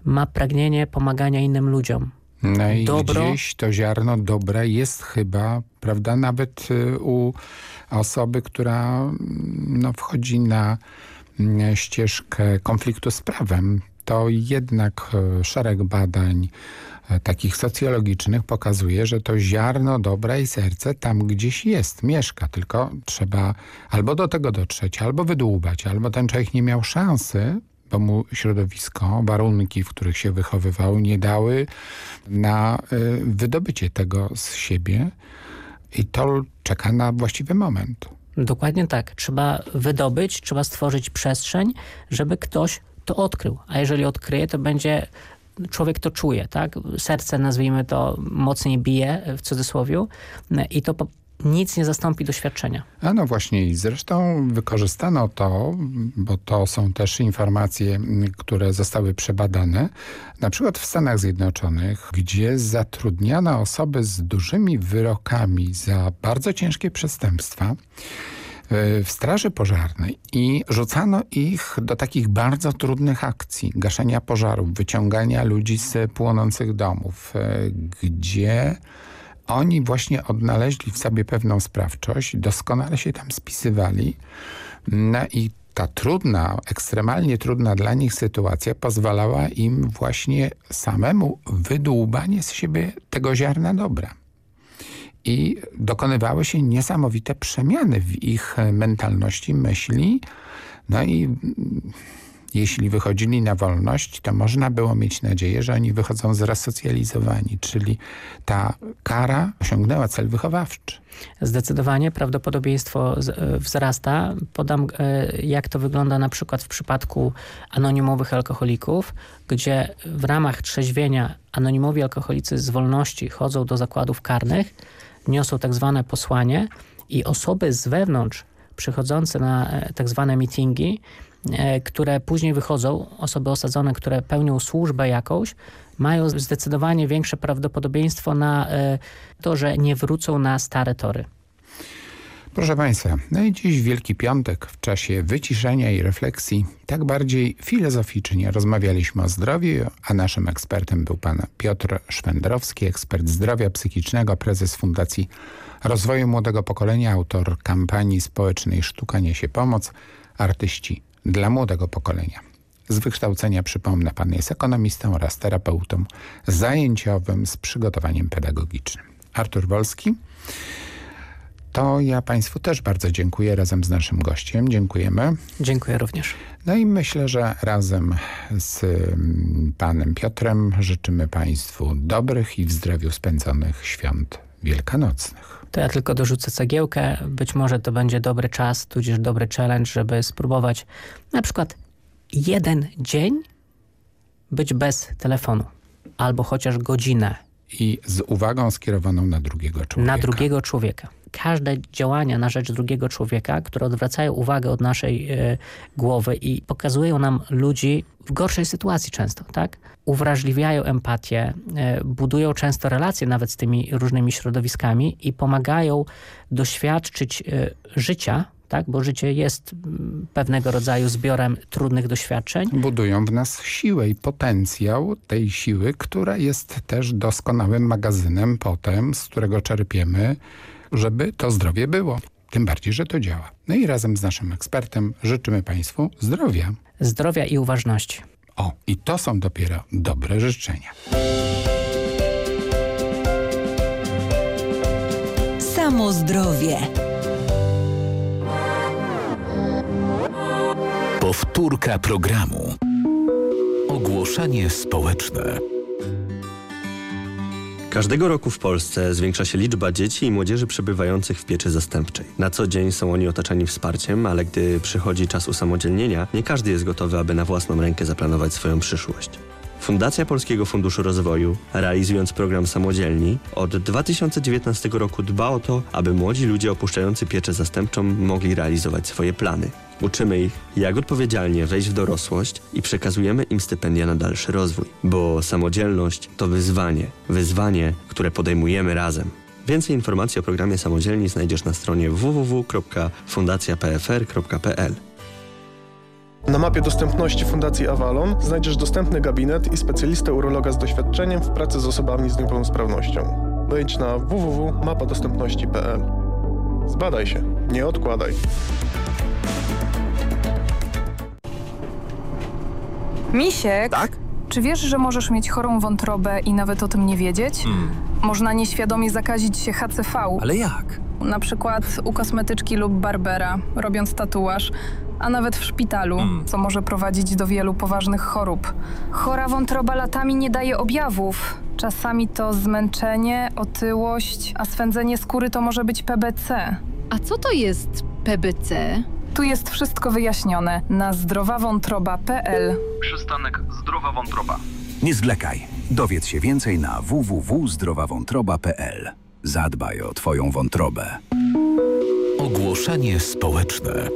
ma pragnienie pomagania innym ludziom. No i Dobro... gdzieś to ziarno dobra jest chyba, prawda, nawet y, u osoby, która no, wchodzi na mm, ścieżkę konfliktu z prawem to jednak e, szereg badań e, takich socjologicznych pokazuje, że to ziarno dobra i serce tam gdzieś jest, mieszka, tylko trzeba albo do tego dotrzeć, albo wydłubać, albo ten człowiek nie miał szansy, bo mu środowisko, warunki, w których się wychowywał, nie dały na y, wydobycie tego z siebie i to czeka na właściwy moment. Dokładnie tak. Trzeba wydobyć, trzeba stworzyć przestrzeń, żeby ktoś to odkrył. A jeżeli odkryje, to będzie człowiek to czuje, tak? Serce, nazwijmy to, mocniej bije w cudzysłowie i to nic nie zastąpi doświadczenia. A no właśnie i zresztą wykorzystano to, bo to są też informacje, które zostały przebadane, na przykład w Stanach Zjednoczonych, gdzie zatrudniano osoby z dużymi wyrokami za bardzo ciężkie przestępstwa e, w straży pożarnej i rzucano ich do takich bardzo trudnych akcji, gaszenia pożarów, wyciągania ludzi z płonących domów, e, gdzie oni właśnie odnaleźli w sobie pewną sprawczość, doskonale się tam spisywali no i ta trudna, ekstremalnie trudna dla nich sytuacja pozwalała im właśnie samemu wydłubanie z siebie tego ziarna dobra. I dokonywały się niesamowite przemiany w ich mentalności, myśli, no i jeśli wychodzili na wolność, to można było mieć nadzieję, że oni wychodzą zresocjalizowani, czyli ta kara osiągnęła cel wychowawczy. Zdecydowanie prawdopodobieństwo e, wzrasta. Podam, e, jak to wygląda na przykład w przypadku anonimowych alkoholików, gdzie w ramach trzeźwienia anonimowi alkoholicy z wolności chodzą do zakładów karnych, niosą tak zwane posłanie i osoby z wewnątrz przychodzące na e, tak zwane meetingi które później wychodzą, osoby osadzone, które pełnią służbę jakąś, mają zdecydowanie większe prawdopodobieństwo na e, to, że nie wrócą na stare tory. Proszę Państwa, no i dziś Wielki Piątek w czasie wyciszenia i refleksji tak bardziej filozoficznie rozmawialiśmy o zdrowiu, a naszym ekspertem był pan Piotr Szwendrowski, ekspert zdrowia psychicznego, prezes Fundacji Rozwoju Młodego Pokolenia, autor kampanii społecznej Sztuka Niesie Pomoc, artyści dla młodego pokolenia. Z wykształcenia, przypomnę, pan jest ekonomistą oraz terapeutą zajęciowym z przygotowaniem pedagogicznym. Artur Wolski. To ja Państwu też bardzo dziękuję razem z naszym gościem. Dziękujemy. Dziękuję również. No i myślę, że razem z mm, panem Piotrem życzymy Państwu dobrych i w zdrowiu spędzonych świąt wielkanocnych. To ja tylko dorzucę cegiełkę. Być może to będzie dobry czas, tudzież dobry challenge, żeby spróbować na przykład jeden dzień być bez telefonu. Albo chociaż godzinę. I z uwagą skierowaną na drugiego człowieka. Na drugiego człowieka. Każde działania na rzecz drugiego człowieka, które odwracają uwagę od naszej y, głowy i pokazują nam ludzi w gorszej sytuacji często, tak? Uwrażliwiają empatię, e, budują często relacje nawet z tymi różnymi środowiskami i pomagają doświadczyć e, życia, tak? bo życie jest pewnego rodzaju zbiorem trudnych doświadczeń. Budują w nas siłę i potencjał tej siły, która jest też doskonałym magazynem potem, z którego czerpiemy, żeby to zdrowie było. Tym bardziej, że to działa. No i razem z naszym ekspertem życzymy Państwu zdrowia. Zdrowia i uważności. O, i to są dopiero dobre życzenia. Samo zdrowie. Powtórka programu. Ogłoszenie społeczne. Każdego roku w Polsce zwiększa się liczba dzieci i młodzieży przebywających w pieczy zastępczej. Na co dzień są oni otaczani wsparciem, ale gdy przychodzi czas usamodzielnienia, nie każdy jest gotowy, aby na własną rękę zaplanować swoją przyszłość. Fundacja Polskiego Funduszu Rozwoju, realizując program Samodzielni, od 2019 roku dba o to, aby młodzi ludzie opuszczający pieczę zastępczą mogli realizować swoje plany. Uczymy ich, jak odpowiedzialnie wejść w dorosłość i przekazujemy im stypendia na dalszy rozwój, bo samodzielność to wyzwanie, wyzwanie, które podejmujemy razem. Więcej informacji o programie Samodzielni znajdziesz na stronie www.fundacjapfr.pl. Na mapie dostępności Fundacji Avalon znajdziesz dostępny gabinet i specjalistę urologa z doświadczeniem w pracy z osobami z niepełnosprawnością. Wejdź na www.mapadostępności.pl. Zbadaj się, nie odkładaj. Misiek? Tak? Czy wiesz, że możesz mieć chorą wątrobę i nawet o tym nie wiedzieć? Hmm. Można nieświadomie zakazić się HCV. Ale jak? Na przykład u kosmetyczki lub barbera, robiąc tatuaż, a nawet w szpitalu, Hmm. co może prowadzić do wielu poważnych chorób. Chora wątroba latami nie daje objawów. Czasami to zmęczenie, otyłość, a swędzenie skóry to może być PBC. A co to jest PBC? Tu jest wszystko wyjaśnione na zdrowawątroba.pl. Przystanek Zdrowa Wątroba. Nie zwlekaj. Dowiedz się więcej na www.zdrowawątroba.pl. Zadbaj o Twoją wątrobę. Ogłoszenie społeczne.